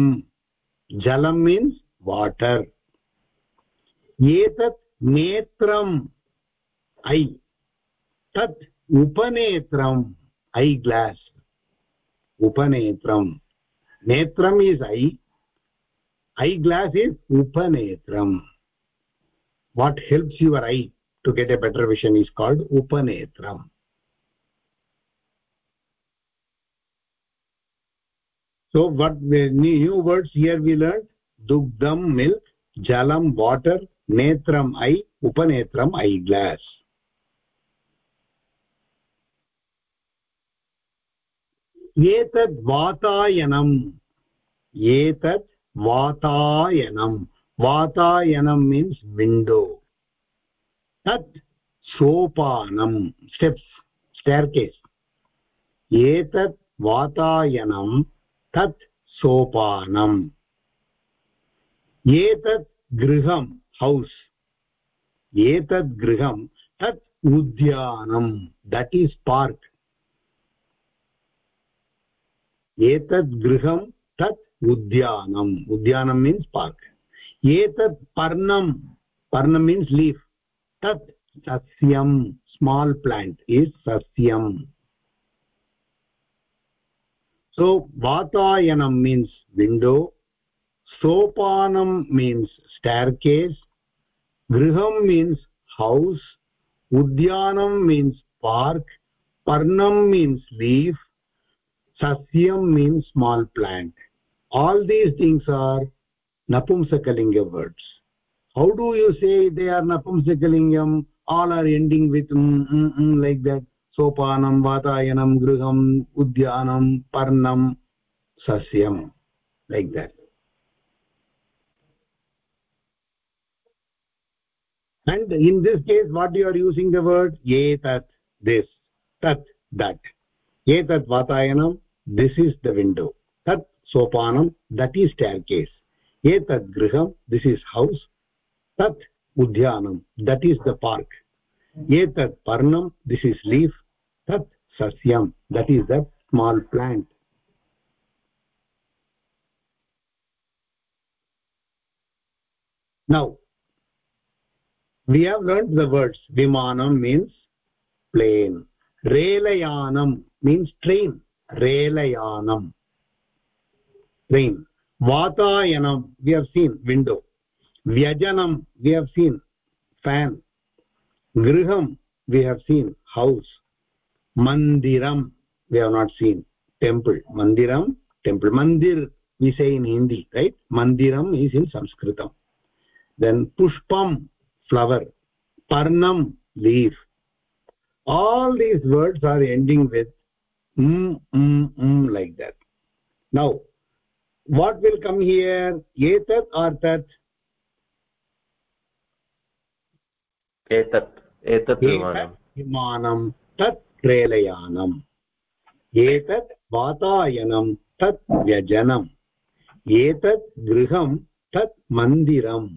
jalam means water etat netram eye tat upanetram eye glass upanetram netram is eye eyeglass is upanetram what helps your eye to get a better vision is called upanetram so what new words here we learned dugdam milk jalam water netram eye upanetram eye glass एतद् वातायनम् एतत् वातायनं वातायनं means window तत् सोपानं steps स्टेर्केस् एतत् वातायनं, तत् सोपानम् एतत् गृहं house एतत् गृहं, तत् उद्यानं. दट् इस् पार्क् एतत् गृहं, तत् उद्यानम् उद्यानं मीन्स् पार्क् एतत् पर्णं. पर्णं मीन्स् लीफ् तत् सस्यं स्माल् प्लाण्ट् इस् सस्यम् so vatayanam means window sopanam means staircase griham means house udyanam means park parnam means leaf sasyam means small plant all these things are napumsakalinga words how do you say they are napumsakalingam all are ending with mm, mm, mm, mm, like that. Sopanam vatayanam griham udyanam parnam sasyam like that. And in this case what you are using the word? Etat this tat that. Etat vatayanam this is the window. Tat sopanam that is staircase. Etat griham this is house. Tat udyanam that is the park etat parnam this is leaf tat sasyam that is the small plant now we have learned the words vimanam means plane relayanam means train relayanam train vatayanam we have seen window vyajanam we have seen. Fan. Griham we have seen. House. Mandiram we have not seen. Temple. Mandiram temple. Mandir we say in hindi right? Mandiram is in sanskritam. Then pushpam flower. Parnam leaf. All these words are ending with mm, mm, mm, like that. Now what will come here? Etat or tat etat vimanam vimanam tat रेलयानम्। एतत् वातायनं तत् व्यजनम्। एतत् गृहं तत् मन्दिरम्।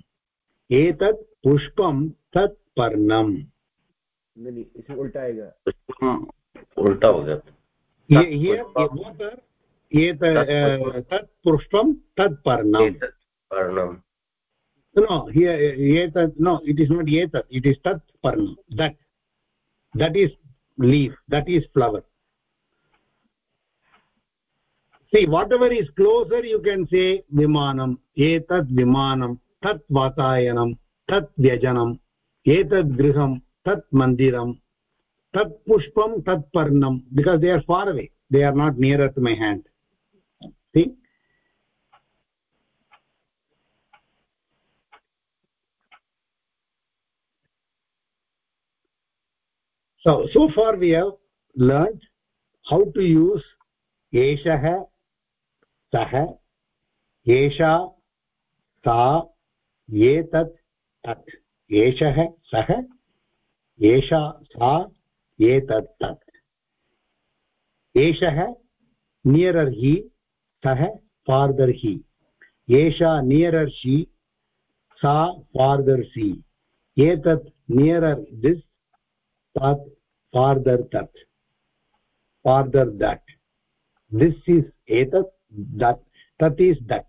एतत् पुष्पं तत् पर्णम्। उल्टा आएगा। उल्टा तत् पुष्पं तत् पर्णम्। पर्णम्। No here etat no it is not etat it is tat parnam that that is leaf that is flower see whatever is closer you can say vimanam etat vimanam tat vatayanam tat vyajanam etat griham tat mandiram tat pushpam tat parnam because they are far away they are not nearer to my hand see so so far we have learned how to use eshah sah esha sa etat tat eshah sah esha sa etat tat eshah nearer he sah farther he esha nearer she sa farther she etat nearer this tat farther that farther that this is etat that that is that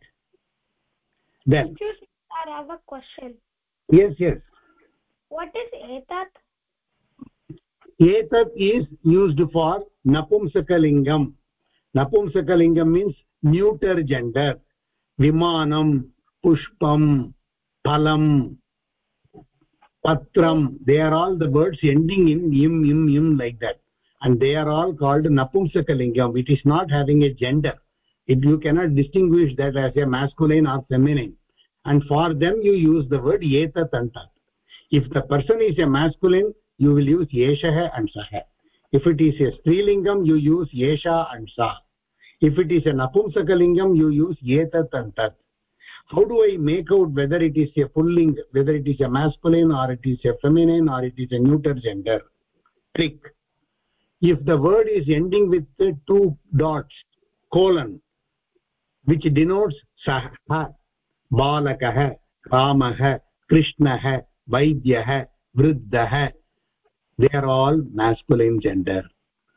then excuse me sir i have a question yes yes what is etat etat is used for napumsakalingam napumsakalingam means neuter gender vimanam pushpam phalam patram they are all the words ending in im im im like that. And they are all called napumsakalingam. It is not having a gender. It, you cannot distinguish that as a masculine or feminine. And for them you use the word eta tanta if the person is a masculine you will use yeshah and sah if it is a strilingam you use yesha and sa if it is a napumsakalingam you use eta tantat how do i make out whether it is a pulling whether it is a masculine or it is a feminine or it is a neuter gender trick if the word is ending with two dots colon which denotes sah balakah ramah krishnah vaidyah vruddhah they are all masculine gender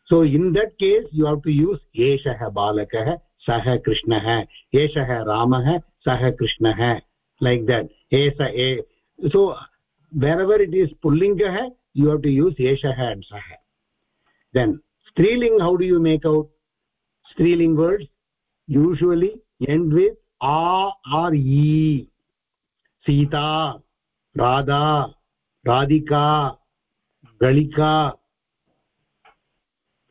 so in that case you have to use eshah balakah सः कृष्णः। एषः है सः कृष्णः। Like that एष ए। So where ever it is पुल्लिङ्गः you have to use एषः and सः then स्त्रीलिङ्ग् हौ डु यु मेक् स्त्रीलिंग स्त्रीलिङ्ग् वर्ड्स् एंड एण्ड् वित् आर् इ सीता, राधा, राधिका, गलिका,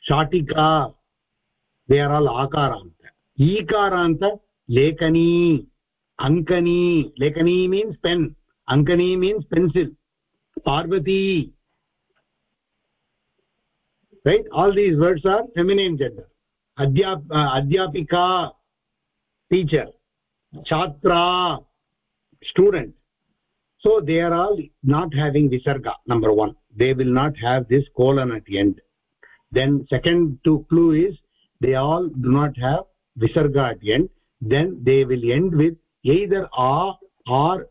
शाटिका। दे आर आल् आकारान्। ईकारान्त लेखनी अङ्कनी लेखनी means pen अंकनी means pencil Parvati right all these words are feminine gender अध्याप् अध्यापिका टीचर् छात्रा student so they are all not having विसर्ग number one they will not have this colon at end then second two clue is they all do not have visarga at end then they will end with either a or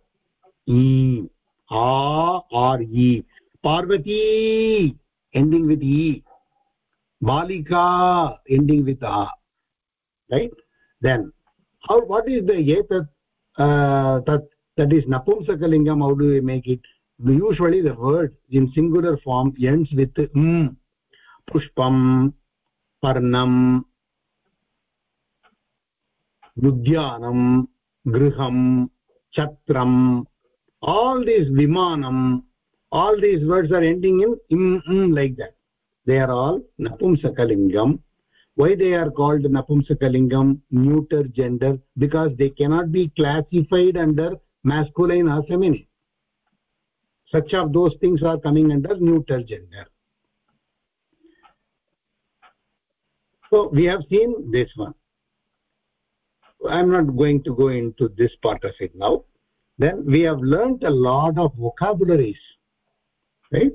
e a or e. Parvati ending with e. Balika ending with a. Right? Then how what is the etat uh, that that is napumsakalingam? How do we make it? Usually the word in singular form ends with mm. Pushpam parnam udyanam griham chatram all these vimanam all these words are ending in im like that. They are all napumsakalingam why they are called napumsakalingam neuter gender because they cannot be classified under masculine or feminine. Such of those things are coming under neuter gender. So we have seen this one i'm not going to go into this part of it now then we have learnt a lot of vocabularies right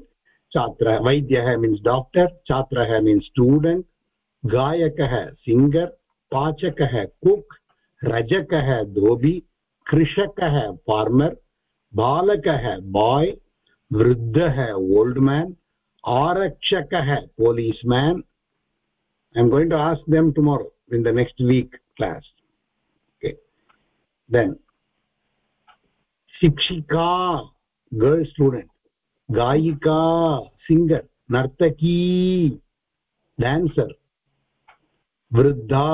chatra vaidyah means doctor chatra means student गायकः singer पाचकः cook रजकः धोबि कृषकः farmer बालकः boy वृद्धः old men आरक्षकः police man I am going to ask them tomorrow in the next week class then, शिक्षिका girl student गायिका singer नर्तकी डान्सर् वृद्धा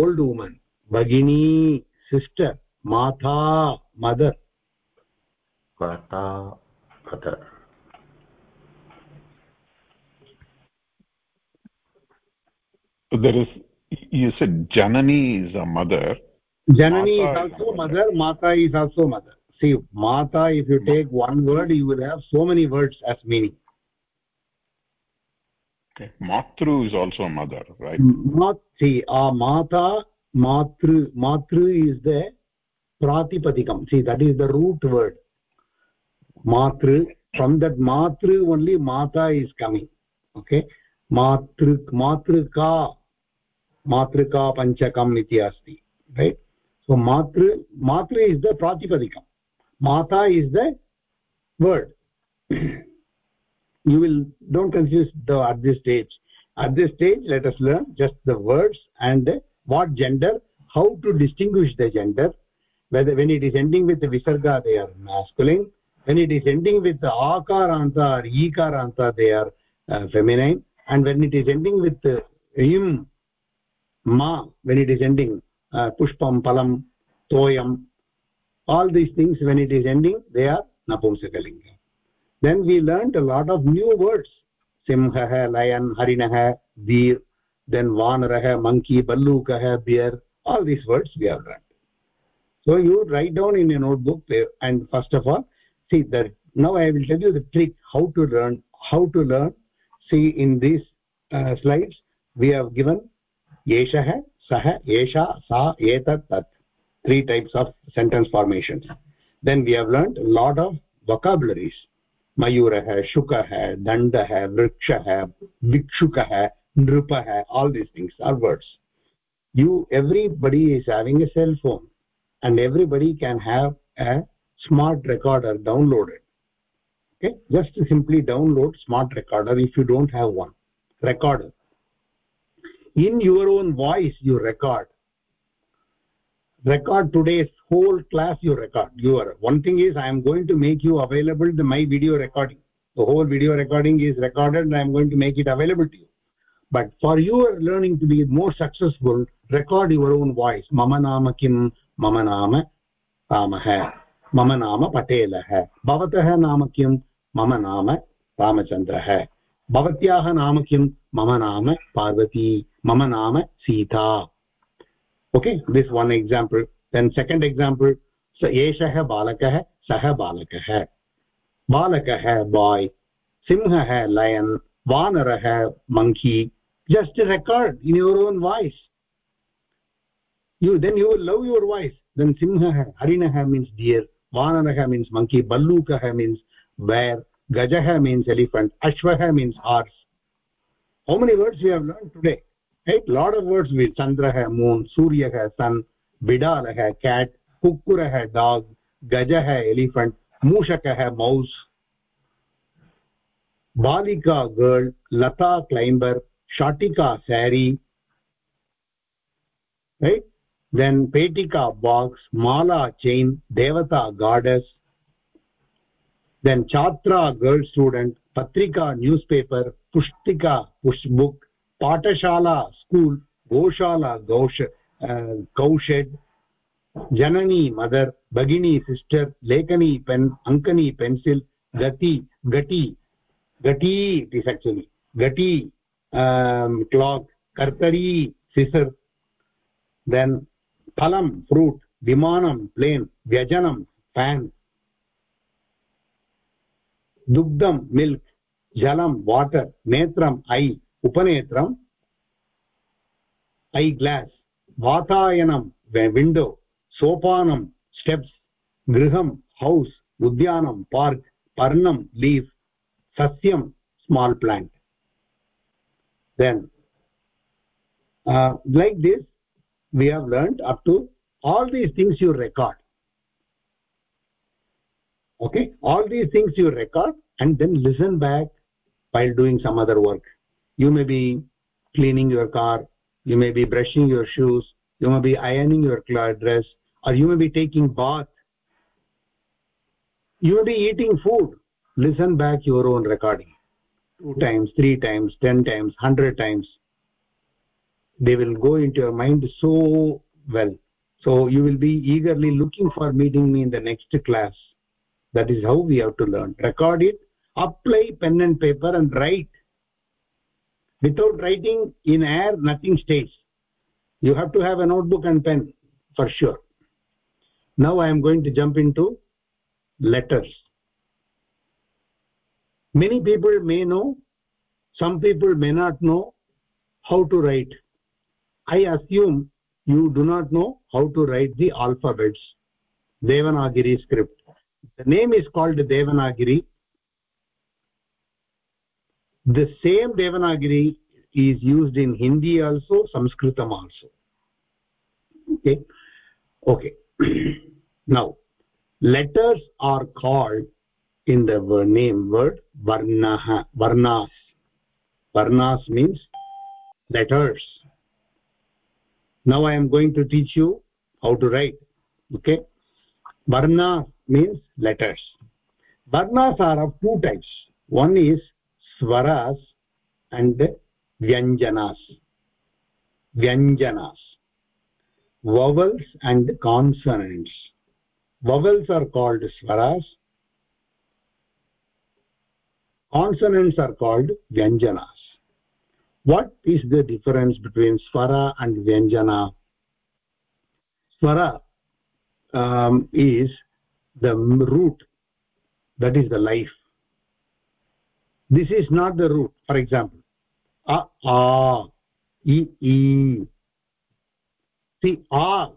ओल्ड् वुमन् भगिनी सिस्टर् माता mother mata mother. There is, you said janani is a mother. Janani is also mother. mata is also mother see mata if you take one word you will have so many words as meaning okay matru is also mother right mat see uh, mata matru matru is the pratipadikam see that is the root word matru from that matru only mata is coming okay matru matruka matruka panchakam iti asti right so matru matru is the pratipadikam mata is the word. [clears throat] You will don't confuse the at this stage. At this stage let us learn just the words and what gender how to distinguish the gender. Whether when it is ending with the visarga they are masculine. When it is ending with the akaranta or ikaranta they are uh, feminine. And when it is ending with the im ma when it is ending uh, pushpam palam toyam all these things when it is ending they are napumsakalinga then we learned a lot of new words. Simhah lion harinah deer then vanarah monkey ballukah bear all these words we have learned. So you write down in a notebook and first of all see that now i will tell you the trick how to learn how to learn. See in these uh, slides we have given yeshah sah esha sa etat tat three types of sentence formations. Then we have learned a lot of vocabularies. Mayurah shukah dandah vrikshah vikshukah nrupah all these things are words. You everybody is having a cell phone and everybody can have a smart recorder downloaded. Okay? Just simply download smart recorder if you don't have one. Recorder in your own voice you record record today's whole class you record your one thing is i am going to make you available the my video recording the whole video recording is recorded and i am going to make it available to you but for your learning to be more successful record your own voice mama nama kim mama nama ramah mama nama patelah bhavatah nama kim mama nama ramachandrah भवत्याः नाम किं मम नाम पार्वती मम नाम Sita. Okay this one example then second example एषः बालकः, सः बालकः। बालकः बाय् सिंहः लयन् वानरः monkey just record in your own voice you then you will love your voice then सिंहः, हरिणः मीन्स् डियर् वानरः मीन्स् मङ्की बल्लूकः मीन्स् बेर् गजः means elephant अश्वः means horse how many words you have learn today right lot of words with chandrah moon suryah sun bidalah cat kukkurah dog gajah elephant mushakah mouse balika girl lata climber shatika saree right then petika box mala chain devata goddess then chatra girl student patrika newspaper pushtika push book पाठशाला, school, गोशाला, गौश cowshed जननी, mother, भगिनी, sister, लेखनी, pen अङ्कनी pencil गती घटी घटी इति सक्षमि घटी क्लाक् कर्तरी सिसर् देन फलम फ्रूट विमानं प्लेन व्यजनम फ्यान् दुग्धम मिल्क् जलं वाटर् नेत्रम् ऐ उपनेत्रम् ऐ ग्लास् वातायनम् विण्डो सोपानम् स्टेप्स् गृहम् हौस् उद्यानम् पार्क् पर्णम् leaf सस्यम् small plant then like this we have learned up to all these things you record okay? All these things you record and then listen back while doing some other work. You may be cleaning your car you may be brushing your shoes you may be ironing your dress or you may be taking bath. You may be eating food. Listen back your own recording. Two times three times ten times hundred times. They will go into your mind so well. So you will be eagerly looking for meeting me in the next class. That is how we have to learn. Record it apply pen and paper and write without writing in air nothing stays. You have to have a notebook and pen for sure. Now i am going to jump into letters. Many people may know some people may not know how to write. I assume you do not know how to write the alphabets. Devanagari script. The name is called devanagari the same devanagari is used in hindi also sanskritam also. Okay? Okay. [clears throat] Now letters are called in the name word varnah varnas. Varnas means letters. Now i am going to teach you how to write. Okay? Varna means letters. Varnas are of two types. One is swaras and vyanjanas. Vyanjanas. Vowels and consonants. Vowels are called swaras. Consonants are called vyanjanas. What is the difference between swara and vyanjana? Swara um, is the root that is the life this is not the root for example. A a e e see a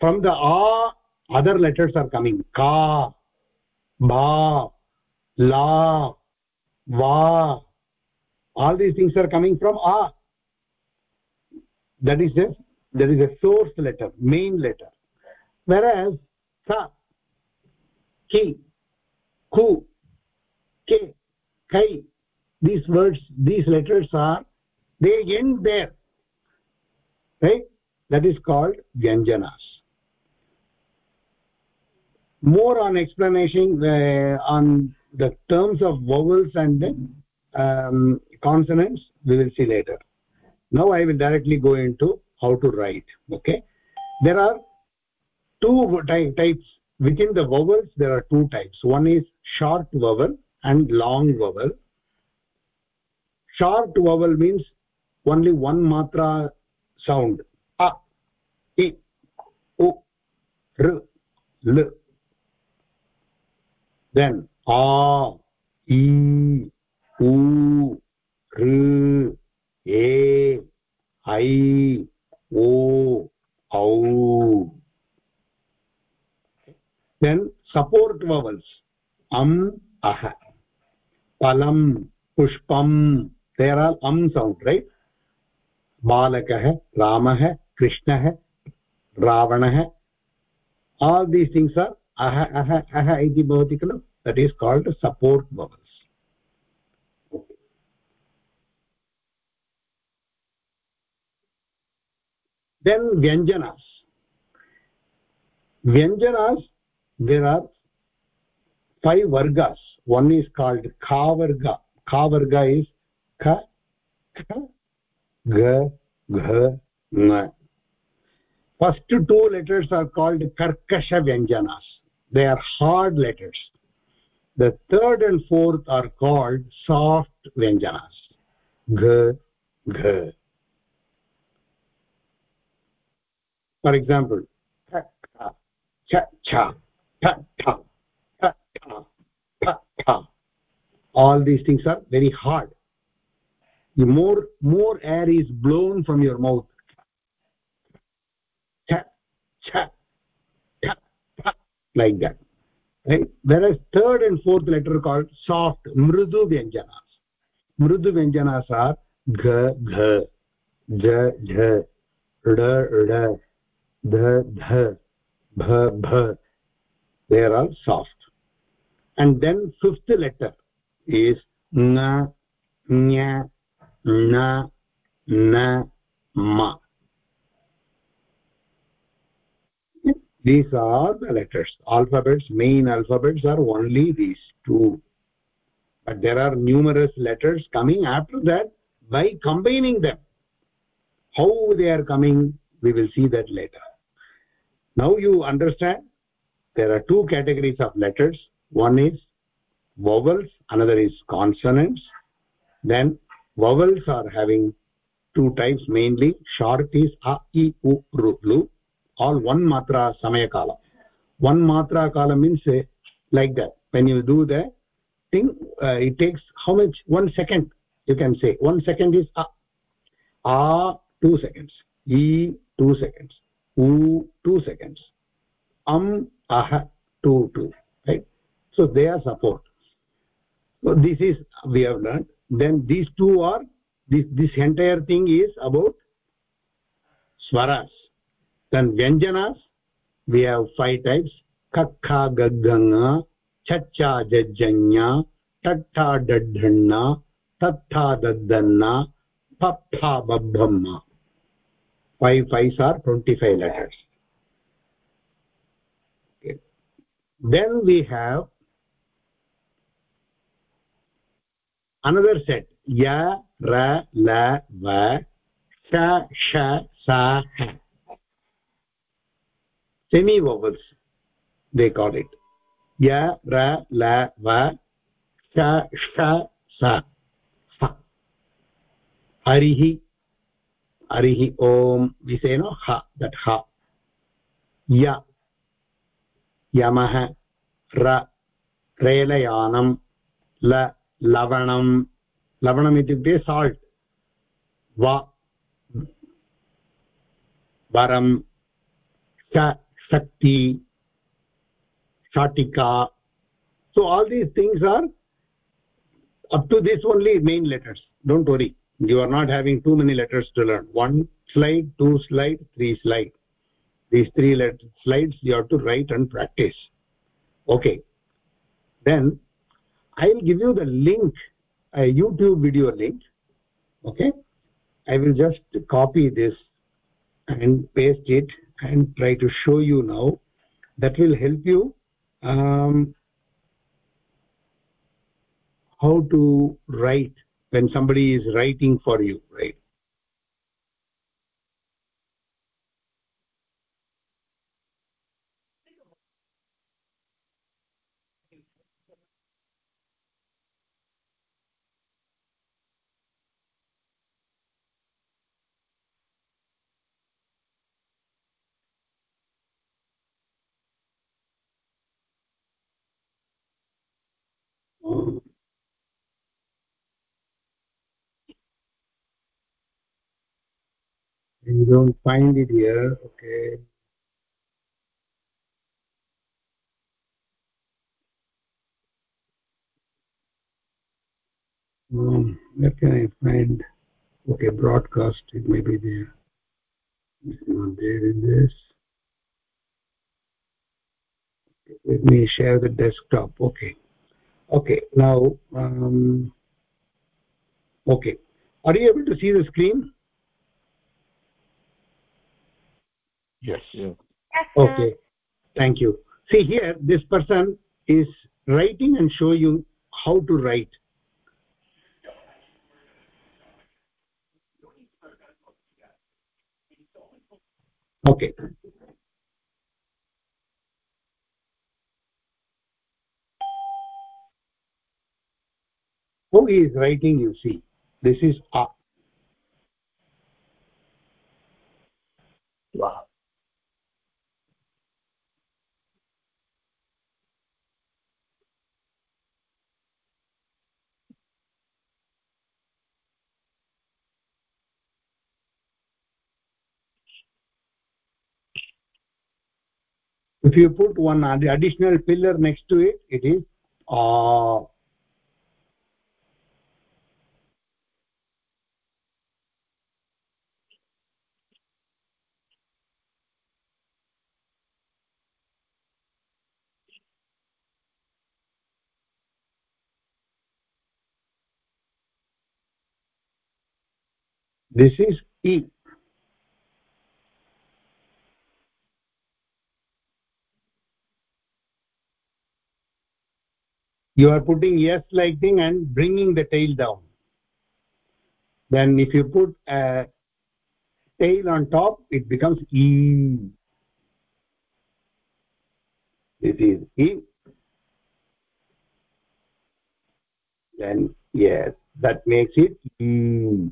from the a other letters are coming. Ka ba la va. All these things are coming from a. That is a that is a source letter main letter. Whereas sa ki ku ke kai these words these letters are they end there. Right? That is called vyanjanas more on explanation uh, on the terms of vowels and then um, consonants we will see later. Now i will directly go into how to write okay? There are two ty types. Within the vowels there are two types. One is short vowel and long vowel. Short vowel means only one matra sound. A i u r l. Then a e u r a i o au then support vowels. Am ah pushpam they are all am sound right balakah ramah krishnah ravanah all these things are aha aha aha iti bhavati khalu that is called support vowels then vyanjanas vyanjanas there are five vargas one is called kavarga. Kavarga is kha kha ga gha na first two letters are called karkasha vyanjanas. They are hard letters. The third and fourth are called soft vyanjanas. Gha gha for example ta ta cha cha all these things are very hard. The more more air is blown from your mouth. Cha cha like that. Right? Whereas third and fourth letter called soft mrudu vyanjanas. Mrudu vyanjanas are gha gha ja jha da da dha dha bha bha they are all soft. And then fifth letter is na nya na na ma. These are the letters. Alphabets main alphabets are only these two. But there are numerous letters coming after that by combining them. How they are coming we will see that later. Now you understand there are two categories of letters. One is vowels another is consonants. Then vowels are having two types mainly short is a i u ru lu. All one matra samaya kala. One matra kala means uh, like that. When you do the thing uh, it takes how much? One second you can say. One second is a. A two seconds. E two seconds. U two seconds. Am ah two two right? So they are support so this is we have learned. Then these two are this this entire thing is about swaras. Then vyanjanas we have five types. Kakha gagganga chacha jajjanya tatta daddhanna tatta daddanna papha babbhamma. Five fives are 25 letters. Okay. then we have another set ya ra la va sha sha sa ha semi vowels they call it ya ra la va sha sha sa ha harihi harihi om we say no ha that ha ya yamah ra रेलयानं ल लवणं लवणम् इत्युक्ते salt वा वरं श शक्ति shatika so all these things are up to this only main letters don't worry you are not having too many letters to learn one slide two slide three slide these three slides you have to write and practice okay then i will give you the link a youtube video link okay? I will just copy this and paste it and try to show you now. That will help you um, how to write when somebody is writing for you right you don't find it here okay. Um, where can i find okay broadcast it may be there. It's not there in this. Let me share the desktop okay. Okay now um, okay. Are you able to see the screen yes. Yes, okay. Thank you. See here this person is writing and show you how to write. Okay. Who is writing you see? This is a. Wow if you put one ad- additional pillar next to it it is uh this is e you are putting yes like thing and bringing the tail down. Then if you put a tail on top it becomes e. This is e. Then yes that makes it e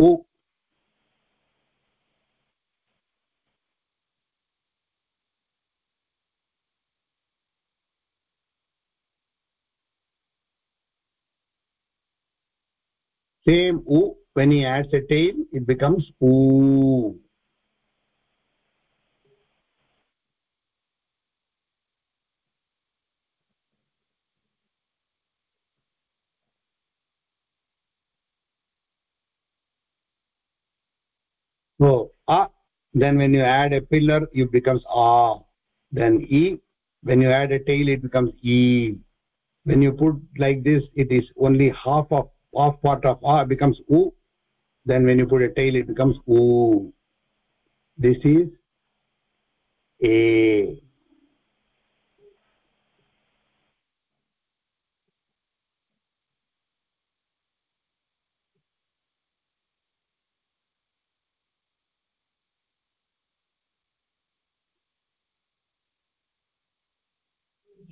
o same u when he adds a tail it becomes oo so a then when you add a pillar it becomes a then e. When you add a tail it becomes e. When you put like this it is only half of half part of a becomes u. Then when you put a tail it becomes u. This is a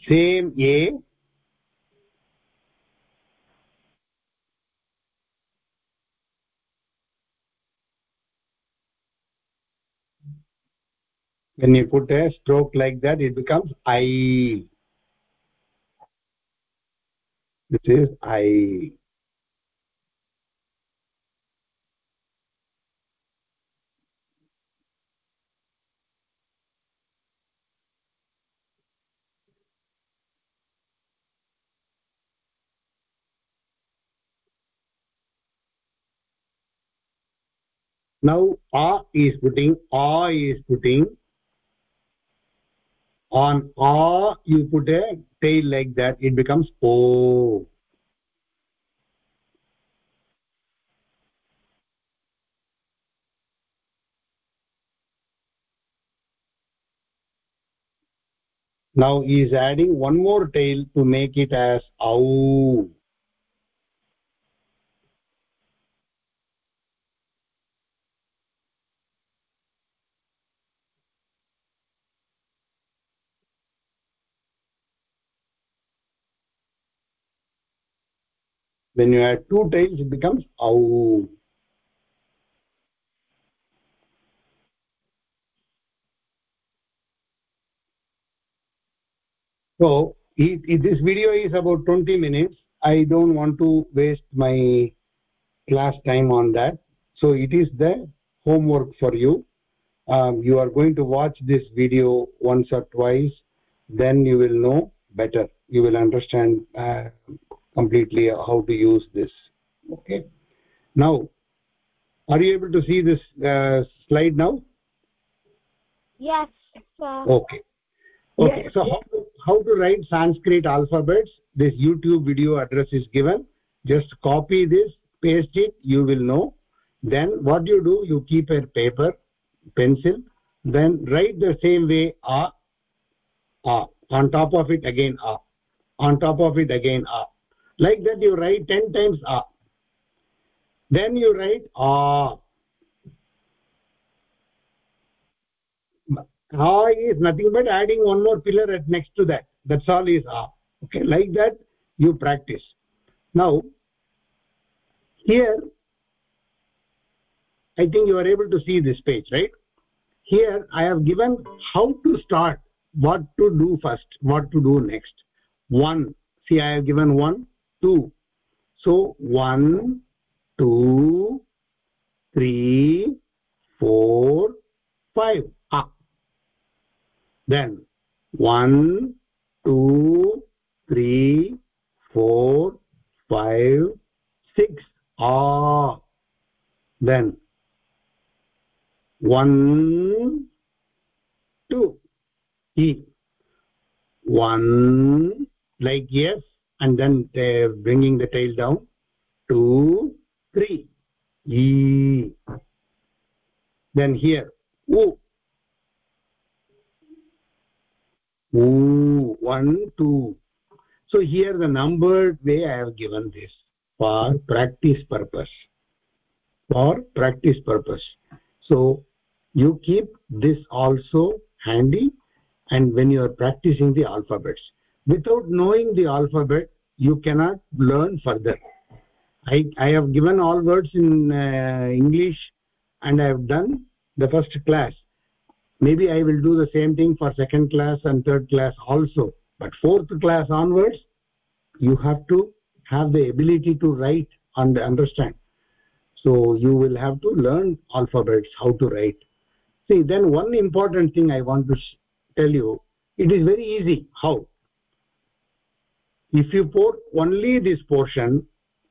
same a. When you put a stroke like that it becomes i. This is i now a is putting a is putting. On a you put a tail like that it becomes o. Now he is adding one more tail to make it as au when you add two tails it becomes au. So he, he, this video is about 20 minutes. I don't want to waste my class time on that. So it is the homework for you. Um, you are going to watch this video once or twice then you will know better. You will understand uh, completely how to use this. Okay. Now are you able to see this uh, slide now? Yes, sir. okay. Okay Yes. so how to, how to write sanskrit alphabets? This youtube video address is given. Just copy this paste it you will know. Then what you do you keep a paper pencil then write the same way a a. On top of it again a. On top of it again a like that you write 10 times a. Then you write a. A is nothing but adding one more pillar at next to that. That's all is a. Okay like that you practice. Now here i think you are able to see this page right? Here i have given how to start what to do first what to do next. One see i have given one two. So one two three four five. Ah. Then one two three four five six. Ah. Then one two. E. One like yes and then uh, bringing the tail down two three. E. Then here o two. So here the numbered way i have given this for practice purpose. For practice purpose. So you keep this also handy and when you are practicing the alphabets without knowing the alphabet you cannot learn further. I i have given all words in uh, english and i have done the first class. Maybe i will do the same thing for second class and third class also. But fourth class onwards you have to have the ability to write and understand. So you will have to learn alphabets how to write. See then one important thing i want to tell you. It is very easy. How if you put only this portion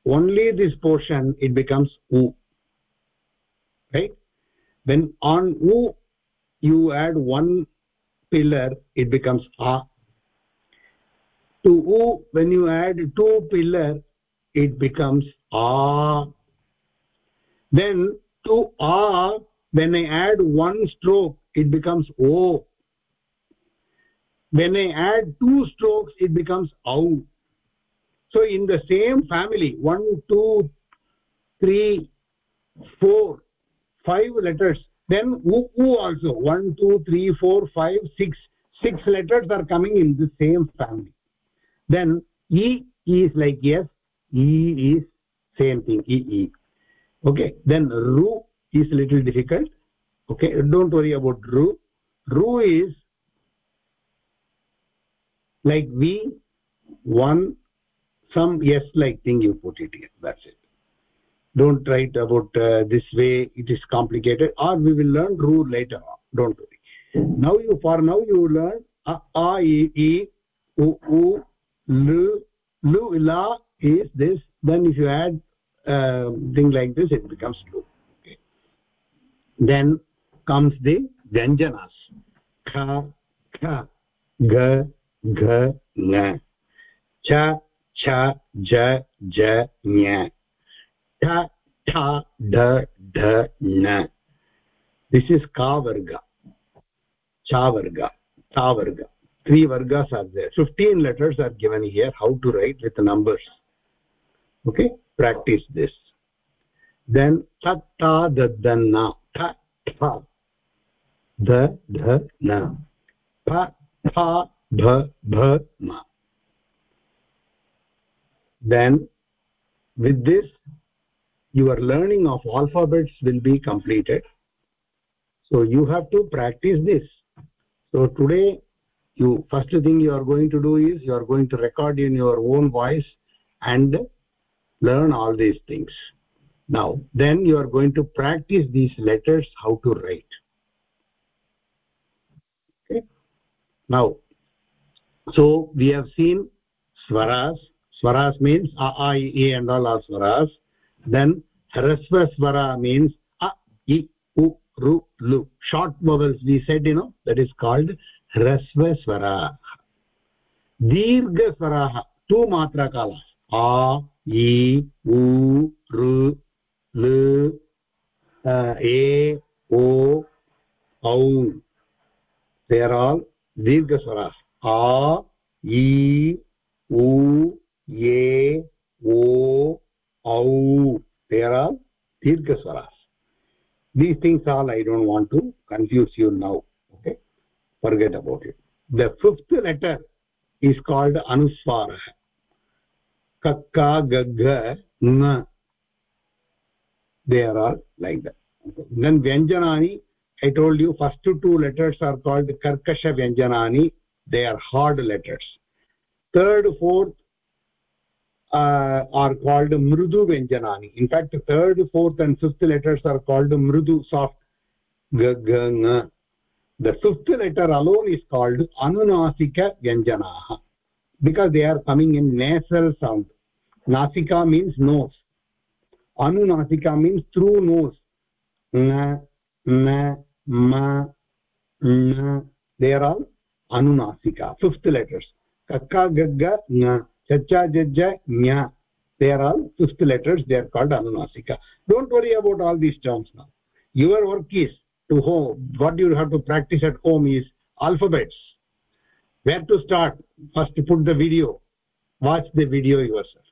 only this portion it becomes u right? When on u you add one pillar it becomes a. To u when you add two pillar it becomes a. Then to a when i add one stroke it becomes o when i add two strokes it becomes au. So in the same family one two three four five letters then u, u also? One two three four five six six letters are coming in the same family. Then e is like yes e is same thing e e. Okay then ru is little difficult. Okay don't worry about ru ru is like v one some yes like thing you put it here that's it. Don't write about uh, this way it is complicated or we will learn rule later on don't worry. Now you for now you learn a a e e u u la is this then if you add uh, thing like this it becomes lu okay. Then comes the vyanjanas kha kha ga ja ja nya ta ta da da na this is ka varga cha varga ta varga three vargas are there 15 letters are given here how to write with the numbers okay practice this then ta ta da da na ta ta da da na pa pa bha ma. Then with this your learning of alphabets will be completed. So you have to practice this. So today you first thing you are going to do is you are going to record in your own voice and learn all these things. Now then you are going to practice these letters how to write. Okay? Now so we have seen swaras swaras means a a i e and all are swaras then hrasva swara means a i u ru lu short vowels we said you know that is called hrasva swara dirgha swara two matra kala a i u ru lu uh, a o au they are all dirgha swara आ, ई ऊ ये, ओ, औ पेरा दीर्घ स्वरा these things all I don't want to confuse you now okay forget about it the fifth letter is called अनुस्वारः कक्क गग्घ न there are like then व्यञ्जनानि I told you first two letters are called कर्कषव्यञ्जनानि they are hard letters. Third fourth uh, are called mrudu vyanjanani. In fact third fourth and fifth letters are called mrudu soft g g ng. The fifth letter alone is called anunasika vyanjanaah because they are coming in nasal sound. Nasika means nose. Anunasika means through nose. Na na ma na they are all anunasika. Fifth letters. Kakka gagga nya. Chacha jajja nya. They are all fifth letters. They are called anunasika. Don't worry about all these terms now. Your work is to home. What you have to practice at home is alphabets. Where to start? First put the video. Watch the video yourself.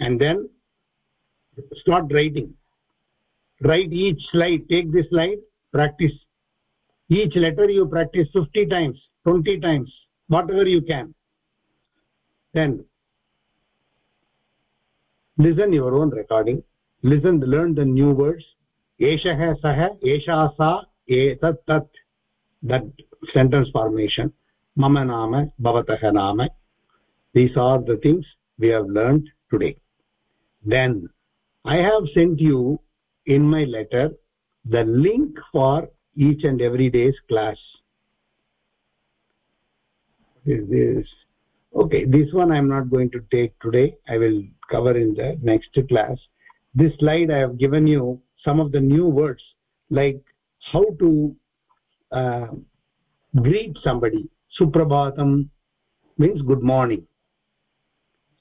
And then start writing. Write each slide. Take this slide. Practice. Each letter you practice 50 times 20 times whatever you can. Then listen your own recording. Listen learn the new words. Eshah sah esha sa etat tat. That sentence formation. Mama nama bhavatah nama these are the things we have learned today. Then i have sent you in my letter the link for each and every day's class this. Okay this one i am not going to take today. I will cover in the next class. This slide i have given you some of the new words like how to uh, greet somebody. Suprabhatam means good morning.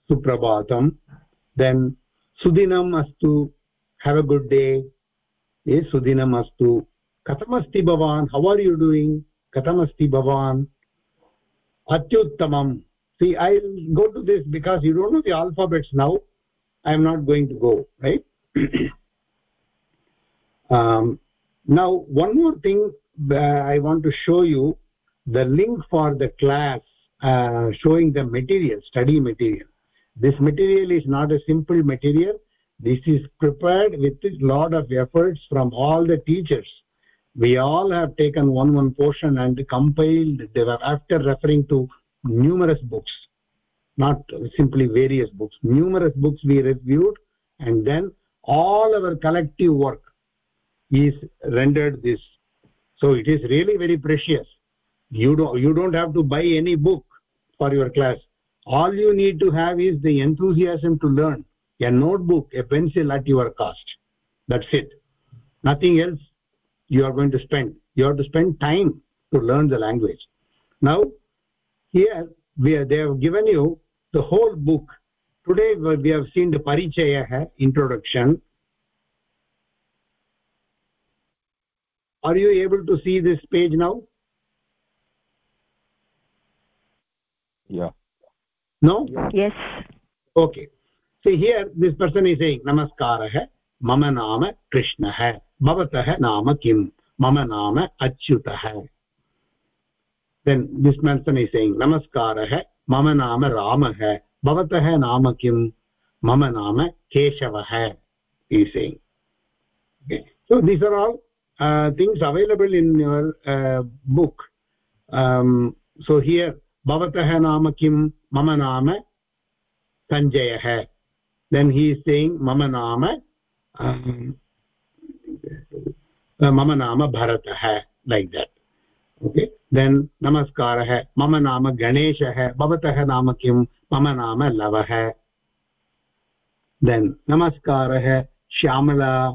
Suprabhatam. Then sudinam astu have a good day. Is sudinam astu. Katamasti bhavan how are you doing? Katamasti bhavan atyuttamam. See i'll go to this because you don't know the alphabets now. I am not going to go right? [clears throat] Um, now one more thing uh, i want to show you the link for the class uh, showing the material study material. This material is not a simple material. This is prepared with a lot of efforts from all the teachers we all have taken one one portion and compiled after referring to numerous books not simply various books. Numerous books we reviewed and then all our collective work is rendered this. So it is really very precious. You don't you don't have to buy any book for your class. All you need to have is the enthusiasm to learn. A notebook a pencil at your cost. That's it. Nothing else you are going to spend. You have to spend time to learn the language. Now here we are, they have given you the whole book. Today we have seen the parichaya introduction. Are you able to see this page now? Yeah. No? Yes. Okay. See here this person is saying namaskarah मम नाम कृष्णः। भवतः नाम किं मम नाम अच्युतः। Then this mention is saying नमस्कारः, मम नाम रामः। भवतः नाम किं मम नाम केशवः is so these are all things available in your book so here भवतः नाम किं मम नाम सञ्जयः देन् हि इस् सेङ्ग् मम नाम mama naam bharatah like that. Okay? Then, नमस्कारः, मम नाम गणेशः, भवतः नाम किं मम नाम लवः. देन् नमस्कारः, श्यामला,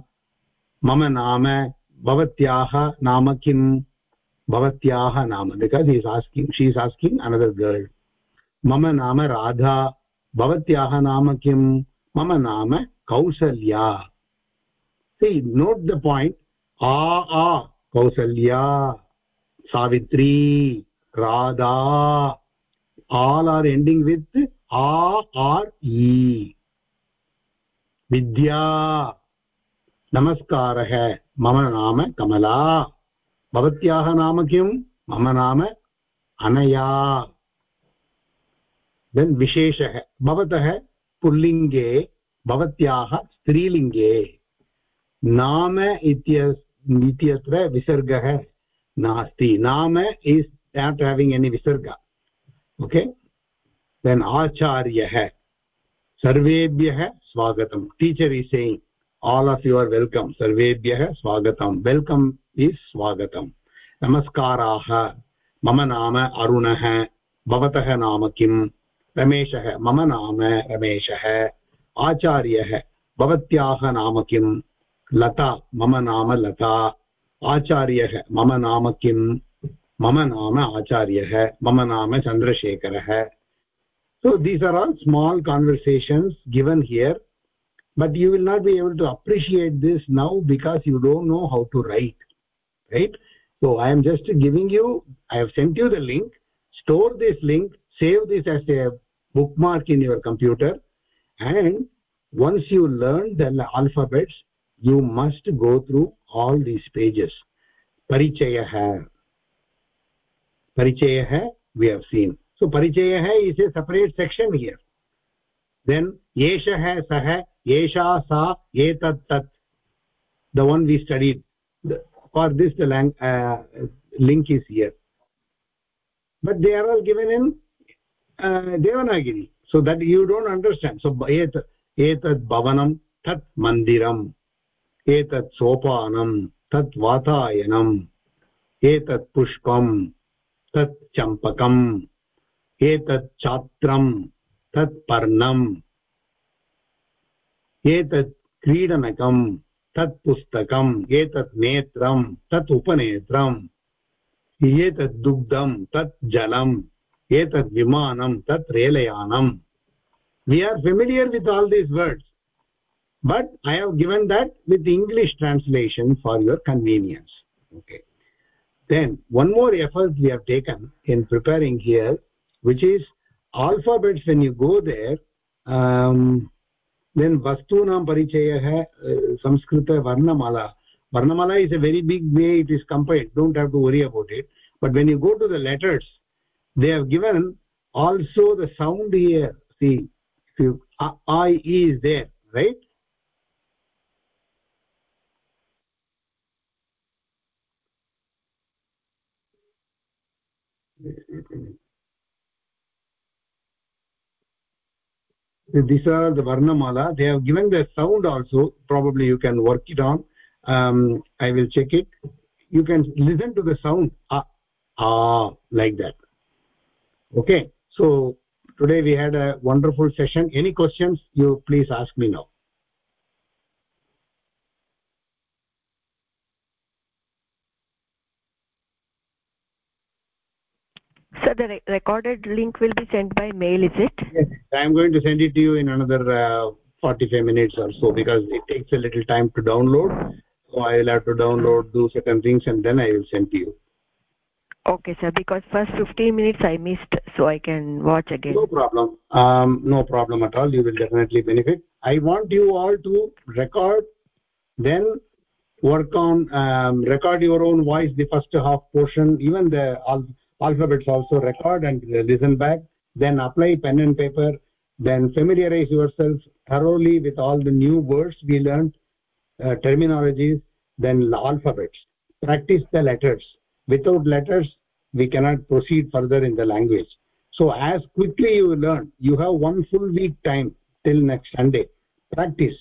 मम नाम भवत्याः नाम किं भवत्याः नाम because is asking she is asking another girl मम नाम राधा, भवत्याः नाम किं मम नाम Kausalya. See note the point a a kausalya savitri radha all are ending with a or e vidya नमस्कारः मम नाम कमला भवत्याः नाम किं मम नाम अनया देन् विशेषः भवतः पुल्लिङ्गे भवत्याः स्त्रीलिङ्गे नाम इत्यत्र विसर्गः नास्ति। नाम इस् नाट् हेविङ्ग् एनि विसर्ग। ओके देन् आचार्यः स्वागत स्वागतं teacher is saying all of your welcome सर्वेभ्यः स्वागतं वेल्कम् इस् स्वागतं नमस्काराः, मम नाम अरुणः, भवतः नाम किं रमेशः, मम नाम आचार्य आचार्यः, भवत्याः नाम किम्? लता मम नाम लता आचार्य मम नाम कि मम नाम आचार्य मम नाम चंद्रशेखर है so these are all small conversations given here but you will not be able to appreciate this now because you don't know how to write write so I am just giving you I have sent you the link store this link save this as a bookmark in your computer and once you learn the alphabets you must go through all these pages parichayah parichayah we have seen so parichayah is a separate section here then yeshah sah एषा सा एतत् तत् the one we studied for this the lang uh, link is here but they are all given in uh, devanagiri so that you don't understand so et etat bhavanam tat mandiram एतत् सोपानं तत् वातायनम्, एतत् पुष्पं तत् चम्पकम्, एतत् छात्रं तत् पर्णम्, एतत् क्रीडनकं तत् पुस्तकम्, एतत् नेत्रं तत् उपनेत्रम्, एतत् दुग्धं तत् जलम्, एतत् विमानं तत् रेलयानम्. We are familiar with all these words but i have given that with the english translation for your convenience. Okay. Then one more effort we have taken in preparing here which is alphabets when you go there um, then vastunam parichayah uh, samskrita varnamala. Varnamala is a very big way it is compiled. Don't have to worry about it. But when you go to the letters they have given also the sound here. See if you i is there right these are the varnamala they have given the sound also. Probably you can work it on. Um, i will check it. You can listen to the sound. Ah, ah like that. Okay. So today we had a wonderful session. Any questions you please ask me now so the re recorded link will be sent by mail is it? Yes. I am going to send it to you in another uh, 45 minutes or so because it takes a little time to download. So i will have to download do certain things and then i will send to you. Okay sir because first 15 minutes i missed so i can watch again. No problem. Um, no problem at all. You will definitely benefit. I want you all to record then work on um, record your own voice the first half portion even the alphabets also record and listen back then apply pen and paper then familiarize yourself thoroughly with all the new words we learned uh, terminologies then alphabets. Practice the letters. Without letters we cannot proceed further in the language. So as quickly you learn you have one full week time till next sunday. Practice.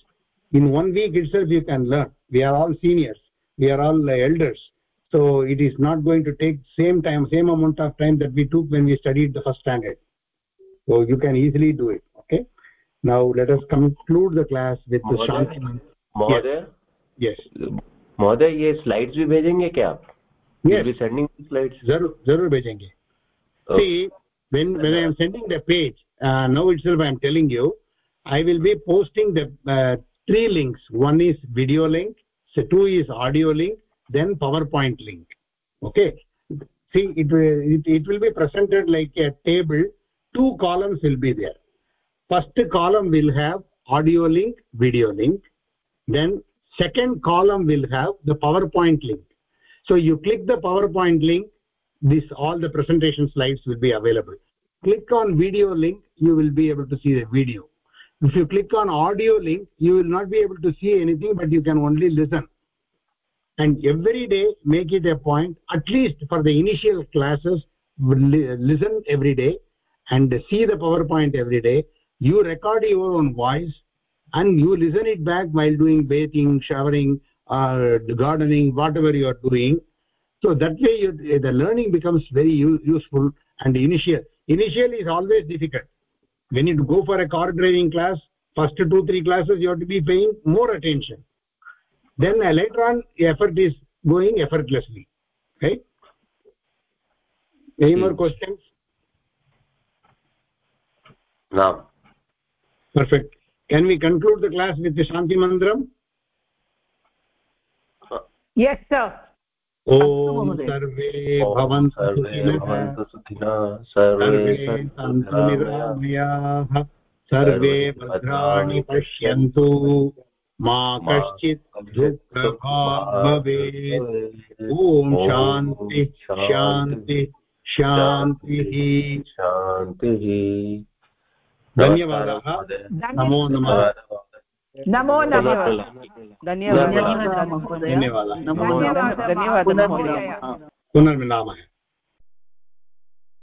In one week itself you can learn. We are all seniors. We are all elders so it is not going to take same time same amount of time that we took when we studied the first standard. So you can easily do it okay? Now let us conclude the class with the shanti mohoday yes. Mohoday ye slides bhi bhejenge kya aap yes. we sending slides. zarur zarur bhejenge okay. see when when i am sending the page uh, now itself i am telling you i will be posting the uh, three links. One is video link so two is audio link then powerpoint link. Okay? See it will it, it will be presented like a table. Two columns will be there. First column will have audio link video link. Then second column will have the powerpoint link. So you click the powerpoint link this all the presentation slides will be available. Click on video link you will be able to see the video. If you click on audio link you will not be able to see anything but you can only listen and every day make it a point at least for the initial classes listen every day and see the powerpoint every day. You record your own voice and you listen it back while doing bathing showering or gardening whatever you are doing. So that way you, the learning becomes very useful and initial. Initial is always difficult. When you go for a car driving class first two three classes you have to be paying more attention then uh, later on effort is going effortlessly right any more questions no perfect can we conclude the class with the shanti mandram yes sir ॐ सर्वे भवन्तु सुखिनः सर्वे सन्तु निरामयाः सर्वे भद्राणि पश्यन्तु मा कश्चित् दुःखभाग् भवेत् ॐ शान्ति शान्ति शान्तिः। शान्तिः। धन्यवादाः। नमो नमः। नमो नमः। धन्यवादः। धन्यवादाः। धन्यवादः। पुनर्मिलामः